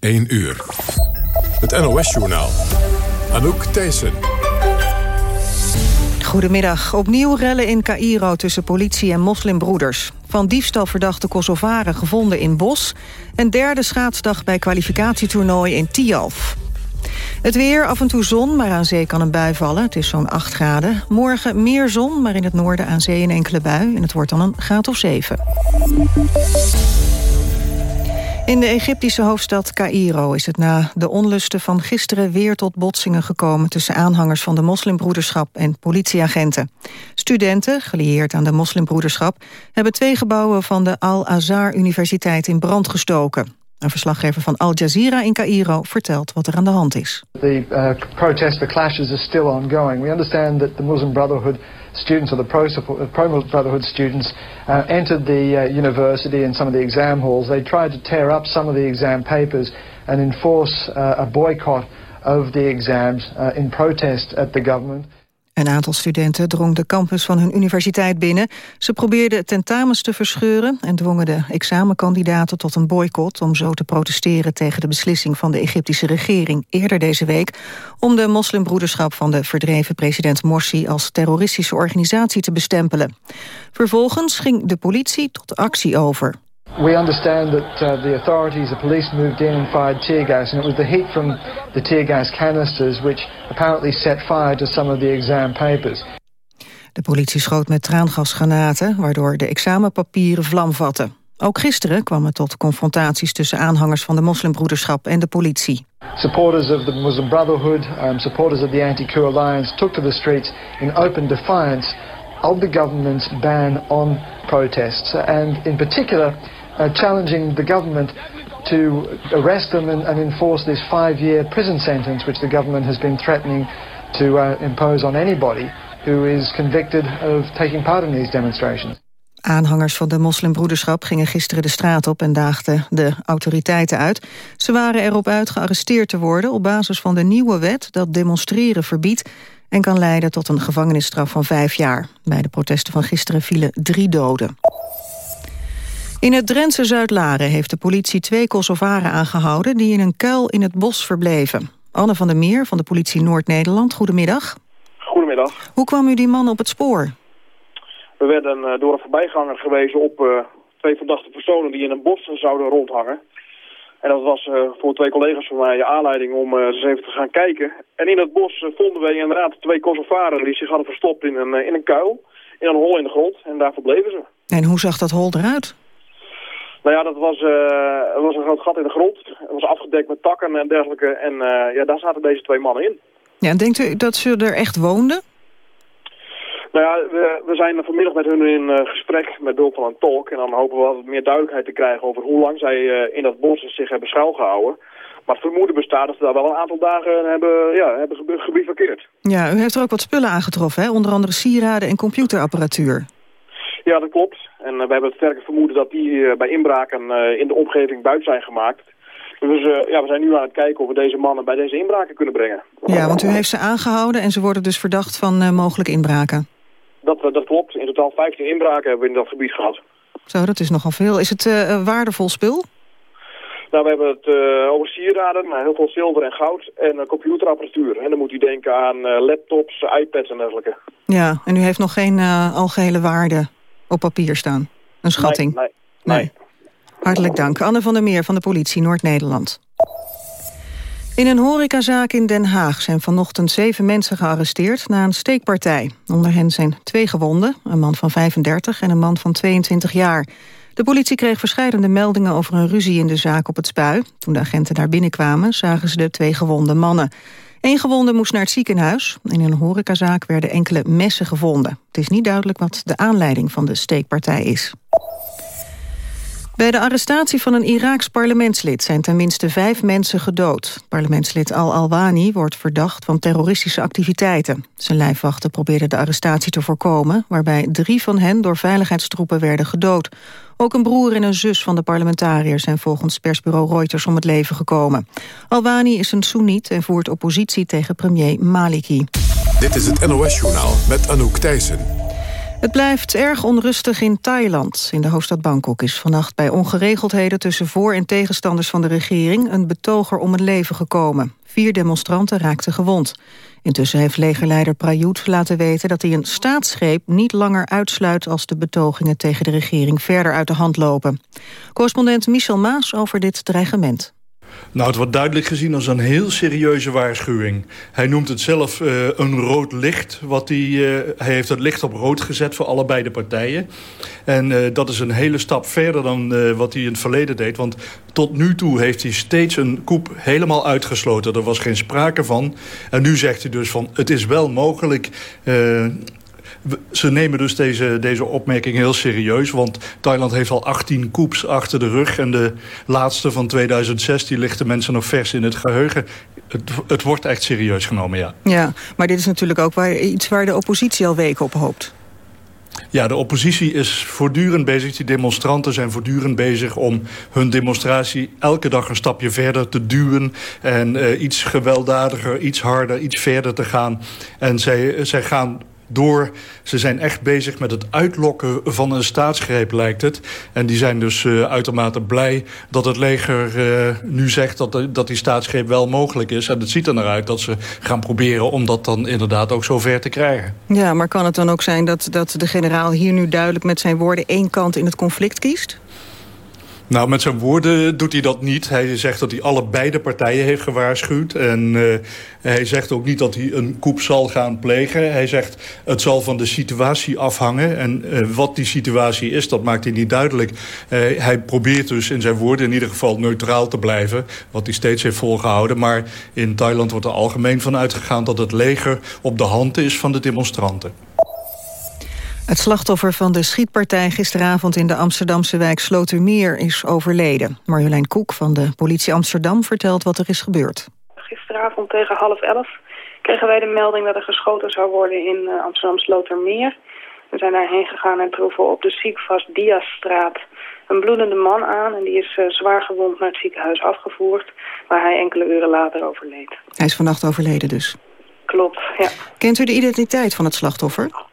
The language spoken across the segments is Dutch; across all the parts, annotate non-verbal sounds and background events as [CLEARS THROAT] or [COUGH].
1 uur. Het NOS-journaal. Anouk Thijssen. Goedemiddag. Opnieuw rellen in Cairo tussen politie en moslimbroeders. Van diefstal verdachte Kosovaren gevonden in Bos... en derde schaatsdag bij kwalificatietoernooi in Tialf. Het weer, af en toe zon, maar aan zee kan een bui vallen. Het is zo'n 8 graden. Morgen meer zon, maar in het noorden aan zee een enkele bui. En het wordt dan een graad of 7. In de Egyptische hoofdstad Cairo is het na de onlusten van gisteren weer tot botsingen gekomen tussen aanhangers van de moslimbroederschap en politieagenten. Studenten, gelieerd aan de moslimbroederschap, hebben twee gebouwen van de Al-Azhar Universiteit in brand gestoken. Een verslaggever van Al Jazeera in Cairo vertelt wat er aan de hand is. The uh, protests, the clashes are still ongoing. We understand that the Muslim Brotherhood students or the pro-Brotherhood students uh, entered the uh, university and some of the exam halls. They tried to tear up some of the exam papers and enforce uh, a boycott of the exams uh, in protest at the government. Een aantal studenten drong de campus van hun universiteit binnen. Ze probeerden tentamens te verscheuren en dwongen de examenkandidaten tot een boycott om zo te protesteren tegen de beslissing van de Egyptische regering eerder deze week om de moslimbroederschap van de verdreven president Morsi als terroristische organisatie te bestempelen. Vervolgens ging de politie tot actie over. We understand that uh, the authorities, the police moved in and fired tear gas, and it was the heat from the tear gas canisters which apparently set fire to some of the exam papers. De politie schoot met traangasgranaten, waardoor de examenpapieren vlam vatten. Ook gisteren kwam het tot confrontaties tussen aanhangers van de moslimbroederschap en de politie. Supporters of the Muslim Brotherhood, um, supporters of the Anti-Coup Alliance took to the streets in open defiance of the government's ban on protests, and in particular challenging the government to arrest them and, and enforce this five-year prison sentence which the government has been threatening to uh, impose on anybody who is convicted of taking part in these demonstrations. Aanhangers van de moslimbroederschap gingen gisteren de straat op en daagden de autoriteiten uit. Ze waren erop uit gearresteerd te worden op basis van de nieuwe wet dat demonstreren verbiedt en kan leiden tot een gevangenisstraf van vijf jaar. Bij de protesten van gisteren vielen drie doden. In het Drentse Zuidlaren heeft de politie twee Kosovaren aangehouden... die in een kuil in het bos verbleven. Anne van der Meer van de politie Noord-Nederland, goedemiddag. Goedemiddag. Hoe kwam u die man op het spoor? We werden uh, door een voorbijganger gewezen op uh, twee verdachte personen... die in een bos zouden rondhangen. En dat was uh, voor twee collega's van mij aanleiding om eens even te gaan kijken. En in het bos vonden wij inderdaad twee Kosovaren... die zich hadden verstopt in een, in een kuil, in een hol in de grond. En daar verbleven ze. En hoe zag dat hol eruit? Nou ja, dat was, uh, was een groot gat in de grond. Het was afgedekt met takken en dergelijke. En uh, ja, daar zaten deze twee mannen in. Ja, denkt u dat ze er echt woonden? Nou ja, we, we zijn vanmiddag met hun in uh, gesprek met behulp van een tolk. En dan hopen we wat meer duidelijkheid te krijgen over hoe lang zij in dat bos zich hebben schuilgehouden. Maar het vermoeden bestaat dat ze daar wel een aantal dagen hebben, ja, hebben gebivakkeerd. Ja, u heeft er ook wat spullen aangetroffen, hè? onder andere sieraden en computerapparatuur. Ja, dat klopt. En uh, we hebben het sterke vermoeden dat die uh, bij inbraken uh, in de omgeving buiten zijn gemaakt. Dus ja, we zijn nu aan het kijken of we deze mannen bij deze inbraken kunnen brengen. Ja, want u heeft ze aangehouden en ze worden dus verdacht van mogelijke inbraken. Dat, dat klopt. In totaal 15 inbraken hebben we in dat gebied gehad. Zo, dat is nogal veel. Is het waardevol spul? Nou, we hebben het uh, over sieraden, maar heel veel zilver en goud en uh, computerapparatuur. En dan moet u denken aan uh, laptops, iPads en dergelijke. Ja, en u heeft nog geen algehele waarde op papier staan? Een schatting? Nee, nee, nee. Hartelijk dank. Anne van der Meer van de politie Noord-Nederland. In een horecazaak in Den Haag zijn vanochtend zeven mensen gearresteerd na een steekpartij. Onder hen zijn twee gewonden, een man van 35 en een man van 22 jaar. De politie kreeg verschillende meldingen over een ruzie in de zaak op het spui. Toen de agenten daar binnenkwamen zagen ze de twee gewonde mannen. Eén gewonde moest naar het ziekenhuis. In een horecazaak werden enkele messen gevonden. Het is niet duidelijk wat de aanleiding van de steekpartij is. Bij de arrestatie van een Iraaks parlementslid zijn tenminste vijf mensen gedood. Parlementslid Al-Alwani wordt verdacht van terroristische activiteiten. Zijn lijfwachten probeerden de arrestatie te voorkomen... waarbij drie van hen door veiligheidstroepen werden gedood. Ook een broer en een zus van de parlementariër... zijn volgens persbureau Reuters om het leven gekomen. Alwani is een Soeniet en voert oppositie tegen premier Maliki. Dit is het NOS-journaal met Anouk Thijssen. Het blijft erg onrustig in Thailand. In de hoofdstad Bangkok is vannacht bij ongeregeldheden... tussen voor- en tegenstanders van de regering... een betoger om het leven gekomen. Vier demonstranten raakten gewond. Intussen heeft legerleider Prayut laten weten dat hij een staatsgreep niet langer uitsluit als de betogingen tegen de regering verder uit de hand lopen. Correspondent Michel Maas over dit dreigement. Nou, het wordt duidelijk gezien als een heel serieuze waarschuwing. Hij noemt het zelf uh, een rood licht. Wat hij, uh, hij heeft het licht op rood gezet voor allebei de partijen. En uh, dat is een hele stap verder dan wat hij in het verleden deed. Want tot nu toe heeft hij steeds een koep helemaal uitgesloten. Er was geen sprake van. En nu zegt hij dus van het is wel mogelijk ze nemen dus deze, deze opmerking heel serieus. Want Thailand heeft al 18 koeps achter de rug. En de laatste van 2006 die ligt de mensen nog vers in het geheugen. Het, het wordt echt serieus genomen, ja. Ja, maar dit is natuurlijk ook waar, iets waar de oppositie al weken op hoopt. Ja, de oppositie is voortdurend bezig. Die demonstranten zijn voortdurend bezig om hun demonstratie elke dag een stapje verder te duwen. En uh, iets gewelddadiger, iets harder, iets verder te gaan. En zij, zij gaan door. Ze zijn echt bezig met het uitlokken van een staatsgreep, lijkt het. En die zijn dus uh, uitermate blij dat het leger uh, nu zegt... Dat, dat die staatsgreep wel mogelijk is. En het ziet er naar uit dat ze gaan proberen om dat dan inderdaad ook zover te krijgen. Ja, maar kan het dan ook zijn dat, dat de generaal hier nu duidelijk met zijn woorden... één kant in het conflict kiest? Nou, met zijn woorden doet hij dat niet. Hij zegt dat hij alle beide partijen heeft gewaarschuwd. En uh, hij zegt ook niet dat hij een koep zal gaan plegen. Hij zegt het zal van de situatie afhangen. En uh, wat die situatie is, dat maakt hij niet duidelijk. Uh, hij probeert dus in zijn woorden in ieder geval neutraal te blijven. Wat hij steeds heeft volgehouden. Maar in Thailand wordt er algemeen van uitgegaan dat het leger op de hand is van de demonstranten. Het slachtoffer van de schietpartij gisteravond in de Amsterdamse wijk Slotermeer is overleden. Marjolein Koek van de politie Amsterdam vertelt wat er is gebeurd. Gisteravond tegen half elf kregen wij de melding dat er geschoten zou worden in uh, Amsterdam Slotermeer. We zijn daarheen gegaan en troffen op de ziekvast Diasstraat een bloedende man aan. En die is uh, zwaar gewond naar het ziekenhuis afgevoerd, waar hij enkele uren later overleed. Hij is vannacht overleden dus? Klopt, ja. Kent u de identiteit van het slachtoffer?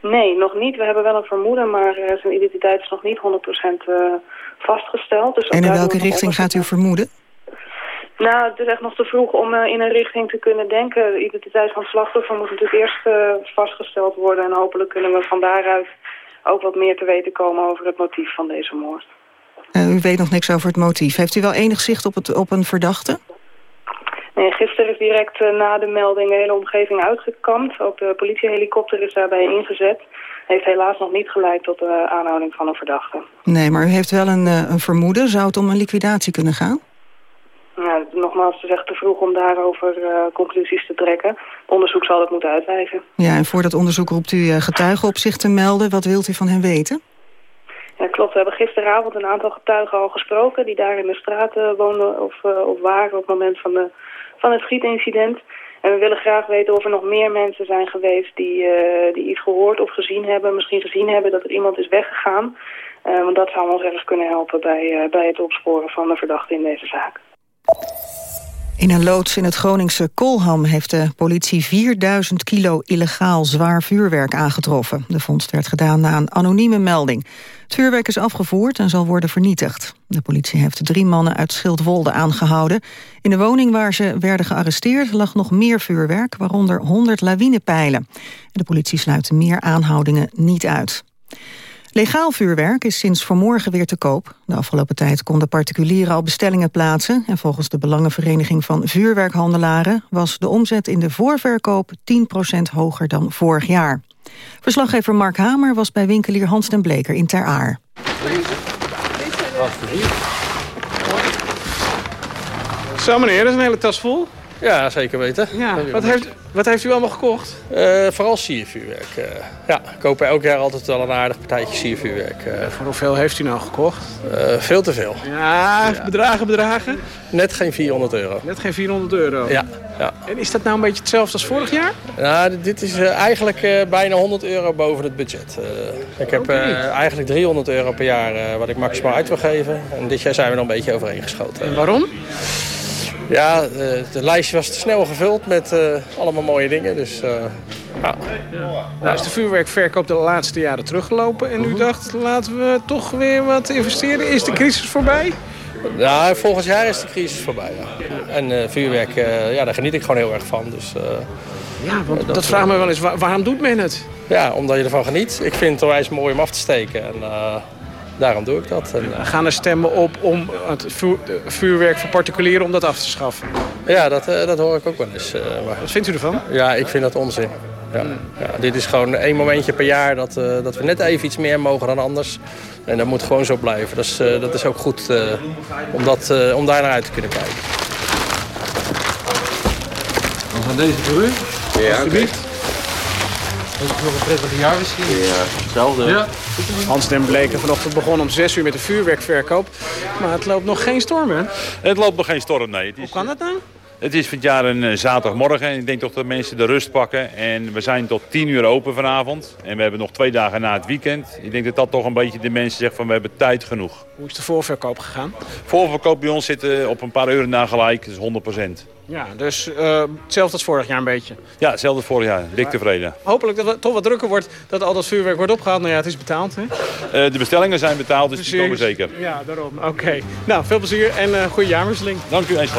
Nee, nog niet. We hebben wel een vermoeden, maar uh, zijn identiteit is nog niet 100% uh, vastgesteld. Dus en in welke richting gaat u vermoeden? Nou, het is echt nog te vroeg om uh, in een richting te kunnen denken. De identiteit van slachtoffer moet natuurlijk eerst uh, vastgesteld worden. En hopelijk kunnen we van daaruit ook wat meer te weten komen over het motief van deze moord. Uh, u weet nog niks over het motief. Heeft u wel enig zicht op, het, op een verdachte? Nee, gisteren is direct uh, na de melding de hele omgeving uitgekampt. Ook de politiehelikopter is daarbij ingezet. Heeft helaas nog niet geleid tot de aanhouding van een verdachte. Nee, maar u heeft wel een, uh, een vermoeden. Zou het om een liquidatie kunnen gaan? Ja, nogmaals, het is echt te vroeg om daarover uh, conclusies te trekken. Onderzoek zal dat moeten uitwijzen. Ja, en voor dat onderzoek roept u getuigen op zich te melden. Wat wilt u van hen weten? Ja, klopt. We hebben gisteravond een aantal getuigen al gesproken... die daar in de straat woonden of, of waren op het moment van de van het schietincident. En we willen graag weten of er nog meer mensen zijn geweest die, uh, die iets gehoord of gezien hebben. Misschien gezien hebben dat er iemand is weggegaan. Uh, want dat zou ons ergens kunnen helpen bij, uh, bij het opsporen van de verdachte in deze zaak. In een loods in het Groningse Kolham heeft de politie 4000 kilo illegaal zwaar vuurwerk aangetroffen. De vondst werd gedaan na een anonieme melding. Het vuurwerk is afgevoerd en zal worden vernietigd. De politie heeft drie mannen uit Schildwolde aangehouden. In de woning waar ze werden gearresteerd lag nog meer vuurwerk, waaronder 100 lawinepijlen. De politie sluit meer aanhoudingen niet uit. Legaal vuurwerk is sinds vanmorgen weer te koop. De afgelopen tijd konden particulieren al bestellingen plaatsen... en volgens de Belangenvereniging van Vuurwerkhandelaren... was de omzet in de voorverkoop 10% hoger dan vorig jaar. Verslaggever Mark Hamer was bij winkelier Hans den Bleker in Ter Aar. Zo meneer, dat is een hele tas vol. Ja, zeker weten. Ja. Wat, heeft, wat heeft u allemaal gekocht? Uh, vooral siervuurwerk. Uh, ja, we kopen elk jaar altijd wel een aardig partijtje siervuurwerk. Uh, voor hoeveel heeft u nou gekocht? veel te veel. Ja, ja, bedragen, bedragen? Net geen 400 euro. Net geen 400 euro? Ja. ja. En is dat nou een beetje hetzelfde als vorig jaar? Nou, dit is eigenlijk bijna 100 euro boven het budget. ik heb eigenlijk 300 euro per jaar wat ik maximaal uit wil geven. En dit jaar zijn we nog een beetje overeengeschoten. En waarom? Ja, het lijstje was te snel gevuld met uh, allemaal mooie dingen. Dus Ja. Nou is de vuurwerkverkoop de laatste jaren teruggelopen. En u dacht, laten we toch weer wat investeren. Is de crisis voorbij? Ja, volgend jaar is de crisis voorbij. Ja. En uh, vuurwerk, uh, ja, daar geniet ik gewoon heel erg van. Dus, uh, ja, want dat, dat vraagt me wel eens, waar, waarom doet men het? Ja, omdat je ervan geniet. Ik vind het onwijs mooi om af te steken. En, daarom doe ik dat. En, Gaan er stemmen op om het vuur, vuurwerk voor particulieren om dat af te schaffen? Ja, dat, dat hoor ik ook wel eens. maar... Wat vindt u ervan? Ja, ik vind dat onzin. Ja, ja, dit is gewoon één momentje per jaar dat, uh, dat we net even iets meer mogen dan anders. En dat moet gewoon zo blijven. Dat is, uh, dat is ook goed uh, om, dat, om daar naar uit te kunnen kijken. Dan gaan deze voor u. Ja, alsjeblieft. Dat is nog een prettige jaarwisseling. Ja, hetzelfde. Ja. Hans den Bleken vanochtend begon om 6 uur met de vuurwerkverkoop. Maar het loopt nog geen storm, hè? Het loopt nog geen storm, nee. Het is... Hoe kan dat nou? Het is van het jaar een zaterdagmorgen en ik denk toch dat mensen de rust pakken. En we zijn tot 10 uur open vanavond. En we hebben nog twee dagen na het weekend. Ik denk dat dat toch een beetje de mensen zegt van we hebben tijd genoeg. Hoe is de voorverkoop gegaan? Voorverkoop bij ons zit op een paar uur na gelijk, dus 100%. Ja, dus uh, hetzelfde als vorig jaar een beetje? Ja, hetzelfde als vorig jaar. Dik tevreden. Hopelijk dat het toch wat drukker wordt dat al dat vuurwerk wordt opgehaald. Nou ja, het is betaald, hè? Uh, de bestellingen zijn betaald, dus Precies. die komen zeker. Ja, daarom. Oké. Okay. Nou, veel plezier en uh, goede jaarwisseling. Dank u, eens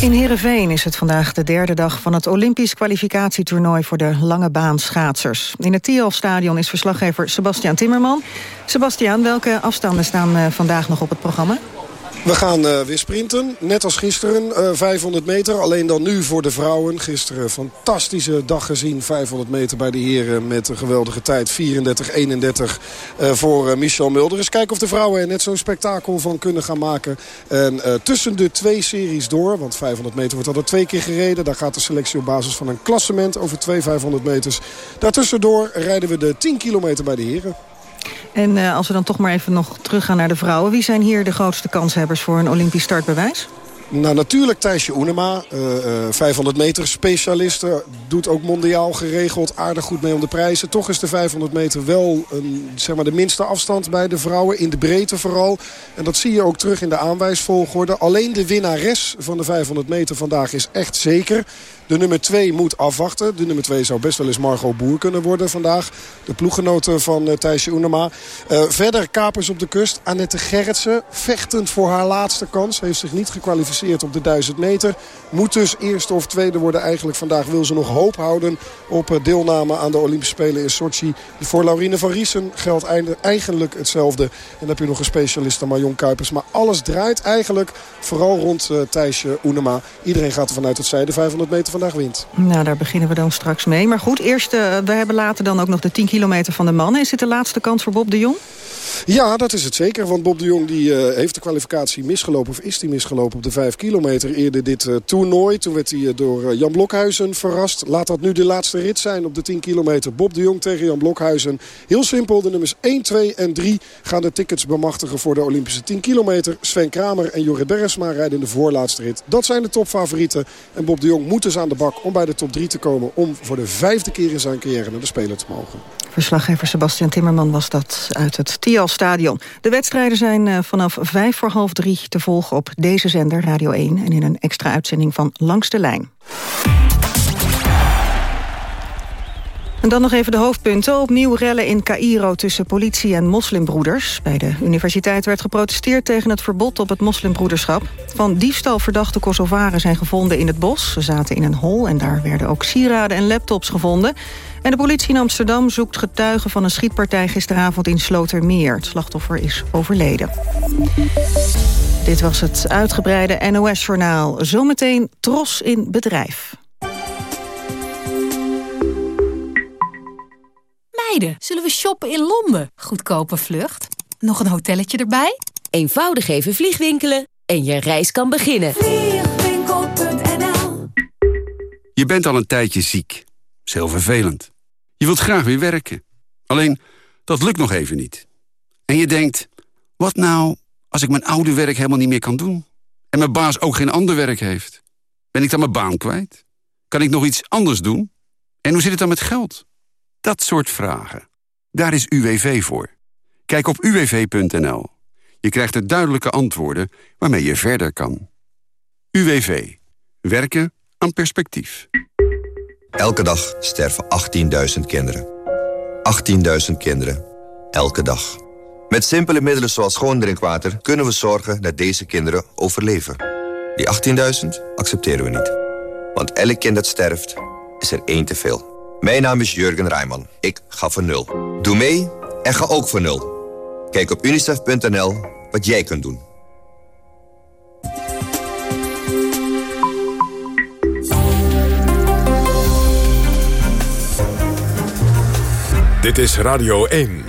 In Heerenveen is het vandaag de derde dag van het Olympisch kwalificatietoernooi voor de lange baan schaatsers. In het Tialf-stadion is verslaggever Sebastian Timmerman. Sebastian, welke afstanden staan vandaag nog op het programma? We gaan uh, weer sprinten, net als gisteren, uh, 500 meter. Alleen dan nu voor de vrouwen. Gisteren fantastische dag gezien, 500 meter bij de heren... met een geweldige tijd, 34-31 uh, voor Michel Mulder. Eens kijken of de vrouwen er net zo'n spektakel van kunnen gaan maken. En tussen de twee series door, want 500 meter wordt altijd twee keer gereden. Daar gaat de selectie op basis van een klassement over twee 500 meters. Daartussendoor rijden we de 10 kilometer bij de heren. En uh, als we dan toch maar even nog teruggaan naar de vrouwen... wie zijn hier de grootste kanshebbers voor een Olympisch startbewijs? Nou, natuurlijk Thijsje Oenema, uh, uh, 500 meter specialist. doet ook mondiaal geregeld, aardig goed mee om de prijzen. Toch is de 500 meter wel een, zeg maar de minste afstand bij de vrouwen. In de breedte vooral. En dat zie je ook terug in de aanwijsvolgorde. Alleen de winnares van de 500 meter vandaag is echt zeker. De nummer 2 moet afwachten. De nummer 2 zou best wel eens Margot Boer kunnen worden vandaag. De ploeggenoten van uh, Thijsje Oenema. Uh, verder kapers op de kust. Annette Gerritsen vechtend voor haar laatste kans. Heeft zich niet gekwalificeerd op de 1000 meter. Moet dus eerste of tweede worden eigenlijk vandaag. Wil ze nog hoop houden op uh, deelname aan de Olympische Spelen in Sochi. Voor Laurine van Riesen geldt eigenlijk hetzelfde. En dan heb je nog een specialiste Marion Kuipers. Maar alles draait eigenlijk vooral rond Thijsje Oenema. Iedereen gaat ervan uit dat zij de 500 meter vandaag wint. Nou, daar beginnen we dan straks mee. Maar goed, eerst, uh, we hebben later dan ook nog de 10 kilometer van de mannen. Is dit de laatste kans voor Bob de Jong? Ja, dat is het zeker. Want Bob de Jong die, uh, heeft de kwalificatie misgelopen. Of is die misgelopen op de 5 kilometer eerder dit uh, toernooi. Toen werd hij door Jan Blokhuizen verrast. Laat dat nu de laatste rit zijn op de 10 kilometer. Bob de Jong tegen Jan Blokhuizen. Heel simpel, de nummers 1, 2 en 3 gaan de tickets bemachtigen voor de Olympische 10 kilometer. Sven Kramer en Jorrit Bergsma rijden in de voorlaatste rit. Dat zijn de topfavorieten. En Bob de Jong moet dus aan de bak om bij de top 3 te komen. Om voor de vijfde keer in zijn carrière naar de Spelen te mogen. Verslaggever Sebastian Timmerman was dat uit het Tial-stadion. De wedstrijden zijn vanaf vijf voor half drie te volgen op deze zender Radio 1... en in een extra uitzending van Langs de Lijn. En dan nog even de hoofdpunten. Opnieuw rellen in Cairo tussen politie en moslimbroeders. Bij de universiteit werd geprotesteerd tegen het verbod op het moslimbroederschap. Van diefstal verdachte Kosovaren zijn gevonden in het bos. Ze zaten in een hol en daar werden ook sieraden en laptops gevonden. En de politie in Amsterdam zoekt getuigen van een schietpartij gisteravond in Slotermeer. Het slachtoffer is overleden. Dit was het uitgebreide NOS-journaal. Zometeen Tros in Bedrijf. Zullen we shoppen in Londen? Goedkope vlucht. Nog een hotelletje erbij? Eenvoudig even vliegwinkelen en je reis kan beginnen. Vliegwinkel.nl Je bent al een tijdje ziek. Dat is heel vervelend. Je wilt graag weer werken. Alleen, dat lukt nog even niet. En je denkt, wat nou als ik mijn oude werk helemaal niet meer kan doen? En mijn baas ook geen ander werk heeft? Ben ik dan mijn baan kwijt? Kan ik nog iets anders doen? En hoe zit het dan met geld? Dat soort vragen. Daar is UWV voor. Kijk op uwv.nl. Je krijgt er duidelijke antwoorden waarmee je verder kan. UWV. Werken aan perspectief. Elke dag sterven 18.000 kinderen. 18.000 kinderen. Elke dag. Met simpele middelen zoals schoon drinkwater kunnen we zorgen dat deze kinderen overleven. Die 18.000 accepteren we niet. Want elk kind dat sterft, is er één te veel. Mijn naam is Jurgen Rijman. Ik ga voor nul. Doe mee en ga ook voor nul. Kijk op unicef.nl wat jij kunt doen. Dit is Radio 1.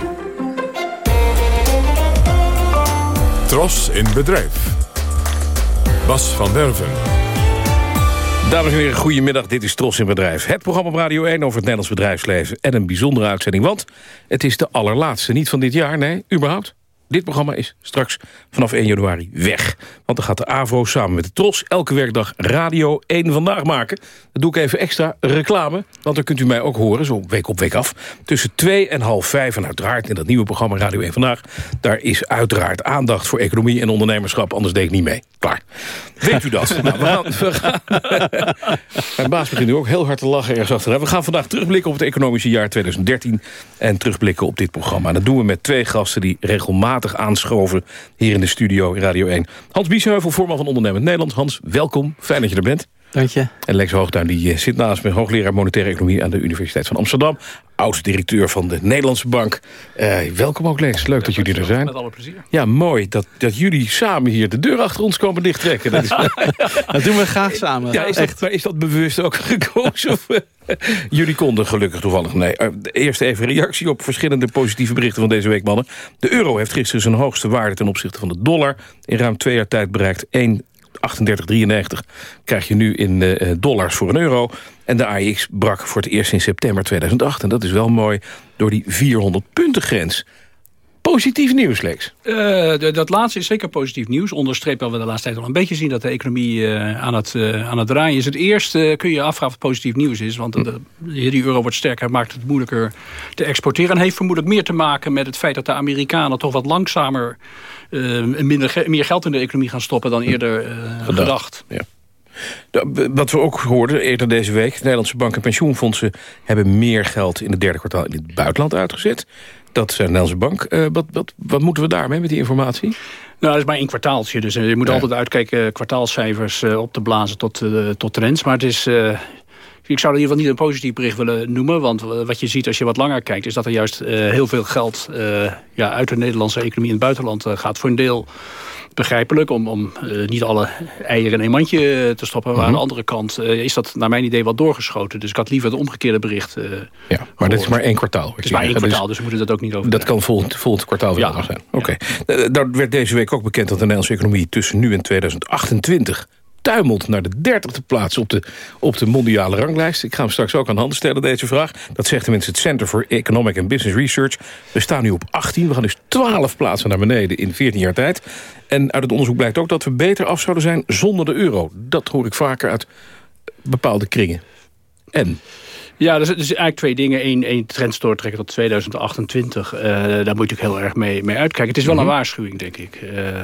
Tros in bedrijf. Bas van Derven. Dames en heren, goedemiddag. Dit is Tros in Bedrijf. Het programma Radio 1 over het Nederlands bedrijfsleven. En een bijzondere uitzending, want het is de allerlaatste. Niet van dit jaar, nee, überhaupt. Dit programma is straks vanaf 1 januari weg. Want dan gaat de AVO samen met de TROS elke werkdag Radio 1 Vandaag maken. Dat doe ik even extra reclame, want dan kunt u mij ook horen, zo week op week af. Tussen 2 en half 5 en uiteraard in dat nieuwe programma Radio 1 Vandaag... daar is uiteraard aandacht voor economie en ondernemerschap, anders deed ik niet mee. Klaar. Weet u dat? [LAUGHS] nou, we gaan, we gaan [LAUGHS] Mijn baas begint nu ook heel hard te lachen ergens achteraan. We gaan vandaag terugblikken op het economische jaar 2013... en terugblikken op dit programma. En dat doen we met twee gasten die regelmatig aanschoven... hier in de studio in Radio 1. Hans Biesheuvel, voorman van Ondernemend Nederland. Hans, welkom. Fijn dat je er bent. Dank je. En Lex Hoogtuin die eh, zit naast me, hoogleraar monetaire economie... aan de Universiteit van Amsterdam. Oud-directeur van de Nederlandse Bank. Uh, welkom ook, Lex. Leuk dat jullie er zijn. Met alle plezier. Ja, mooi dat, dat jullie samen hier de deur achter ons komen dichttrekken. Dat, is... [LAUGHS] dat doen we graag samen. Ja, is, dat, maar is dat bewust ook [LAUGHS] gekozen? Of, jullie konden gelukkig toevallig... Nee, eerst even reactie op verschillende positieve berichten van deze week, mannen. De euro heeft gisteren zijn hoogste waarde ten opzichte van de dollar... in ruim twee jaar tijd bereikt 1 38,93 krijg je nu in uh, dollars voor een euro. En de AX brak voor het eerst in september 2008. En dat is wel mooi door die 400 punten grens. Positief nieuws, Lex. Uh, dat laatste is zeker positief nieuws. Onderstreep wel we de laatste tijd al een beetje zien... dat de economie uh, aan, het, uh, aan het draaien is. Het eerste kun je afvragen of het positief nieuws is. Want de, die euro wordt sterker, maakt het moeilijker te exporteren. En heeft vermoedelijk meer te maken met het feit... dat de Amerikanen toch wat langzamer... minder, meer geld in de economie gaan stoppen dan eerder gedacht. gedacht. Ja. Wat we ook hoorden eerder deze week... Nederlandse banken en pensioenfondsen hebben meer geld in het derde kwartaal in het buitenland uitgezet. Dat is de Nederlandse bank. Uh, wat, wat, wat moeten we daarmee met die informatie? Nou, dat is maar één kwartaaltje. Dus je moet ja. altijd uitkijken kwartaalcijfers op te blazen tot, uh, tot trends. Maar het is... Ik zou in ieder geval niet een positief bericht willen noemen. Want wat je ziet als je wat langer kijkt... is dat er juist heel veel geld ja, uit de Nederlandse economie in het buitenland gaat. Voor een deel begrijpelijk om, om uh, niet alle eieren in een mandje te stoppen. Maar mm -hmm. aan de andere kant uh, is dat naar mijn idee wat doorgeschoten. Dus ik had liever het omgekeerde bericht Ja, maar gehoord. dat is maar één kwartaal. Het is maar één kwartaal, dus we moeten dat ook niet over. Dat kan volgend, volgend kwartaal weer ja. zijn. Oké. Okay. Daar werd deze week ook bekend dat de Nederlandse economie tussen nu en 2028 tuimelt naar de dertigste plaats op de, op de mondiale ranglijst. Ik ga hem straks ook aan handen stellen, deze vraag. Dat zegt tenminste het Center for Economic and Business Research. We staan nu op 18. We gaan dus 12 plaatsen naar beneden in 14 jaar tijd. En uit het onderzoek blijkt ook dat we beter af zouden zijn zonder de euro. Dat hoor ik vaker uit bepaalde kringen. En... Ja, er zijn dus eigenlijk twee dingen. Eén, één trend doortrekken tot 2028. Uh, daar moet je heel erg mee, mee uitkijken. Het is wel mm -hmm. een waarschuwing, denk ik. Uh,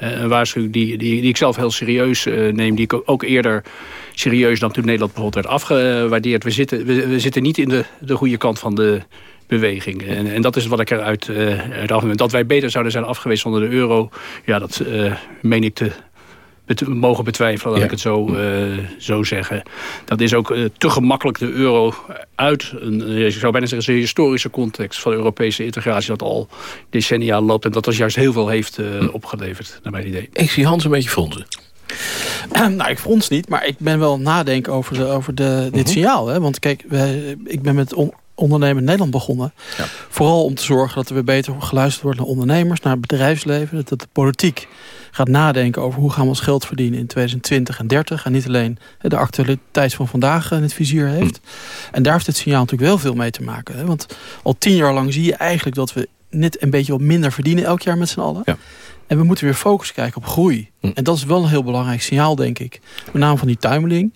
een waarschuwing die, die, die ik zelf heel serieus uh, neem. Die ik ook eerder serieus dan toen Nederland bijvoorbeeld werd afgewaardeerd. We zitten, we, zitten niet in de, de goede kant van de beweging. En, en dat is wat ik eruit uh, Dat wij beter zouden zijn afgewezen zonder de euro. Ja, dat uh, meen ik te bet mogen betwijfelen, laat ja. ik het zo, uh, zo zeggen. Dat is ook uh, te gemakkelijk de euro uit een, ik zou bijna zeggen, een historische context van Europese integratie dat al decennia loopt en dat dat juist heel veel heeft uh, opgeleverd, naar mijn idee. Ik zie Hans een beetje fronsen. nou, ik frons niet, maar ik ben wel nadenken over, de, over de, dit mm -hmm. signaal. Hè? Want kijk, wij, ik ben met on, ondernemen in Nederland begonnen. Ja. Vooral om te zorgen dat er weer beter geluisterd wordt naar ondernemers, naar het bedrijfsleven. Dat de politiek gaat nadenken over hoe gaan we ons geld verdienen in 2020 en 30. En niet alleen de actualiteit van vandaag in het vizier heeft. Hm. En daar heeft het signaal natuurlijk wel veel mee te maken. Hè? Want al tien jaar lang zie je eigenlijk dat we net een beetje wat minder verdienen elk jaar met z'n allen. Ja. En we moeten weer focus kijken op groei. Hm. En dat is wel een heel belangrijk signaal, denk ik. Met name van die tuimeling.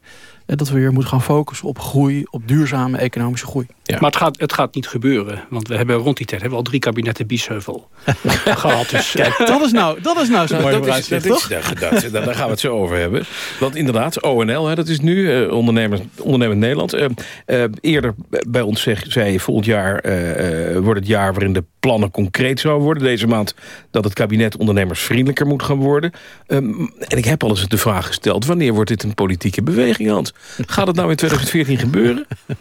Dat we weer moeten gaan focussen op groei, op duurzame economische groei. Maar het gaat, het gaat niet gebeuren. Want we hebben rond die tijd hebben we al drie kabinetten Biesheuvel [LAUGHS] gehad. Dus, Kijk, dat is nou, dat is nou zo. Mooi dat is, vooruitzicht, toch? dat- dat- dat- Daar gaan we het zo over hebben. Want inderdaad, ONL, hè, dat is nu eh, ondernemers, Ondernemend Nederland. Eh, eh, eerder bij ons zeg, zei je, volgend jaar eh, eh, wordt het jaar... waarin de plannen concreet zouden worden. Deze maand dat het kabinet ondernemersvriendelijker moet gaan worden. Ehm, en ik heb al eens de vraag gesteld... wanneer wordt dit een politieke beweging, Hans? Gaat het nou in 2014 gebeuren? [LAUGHS]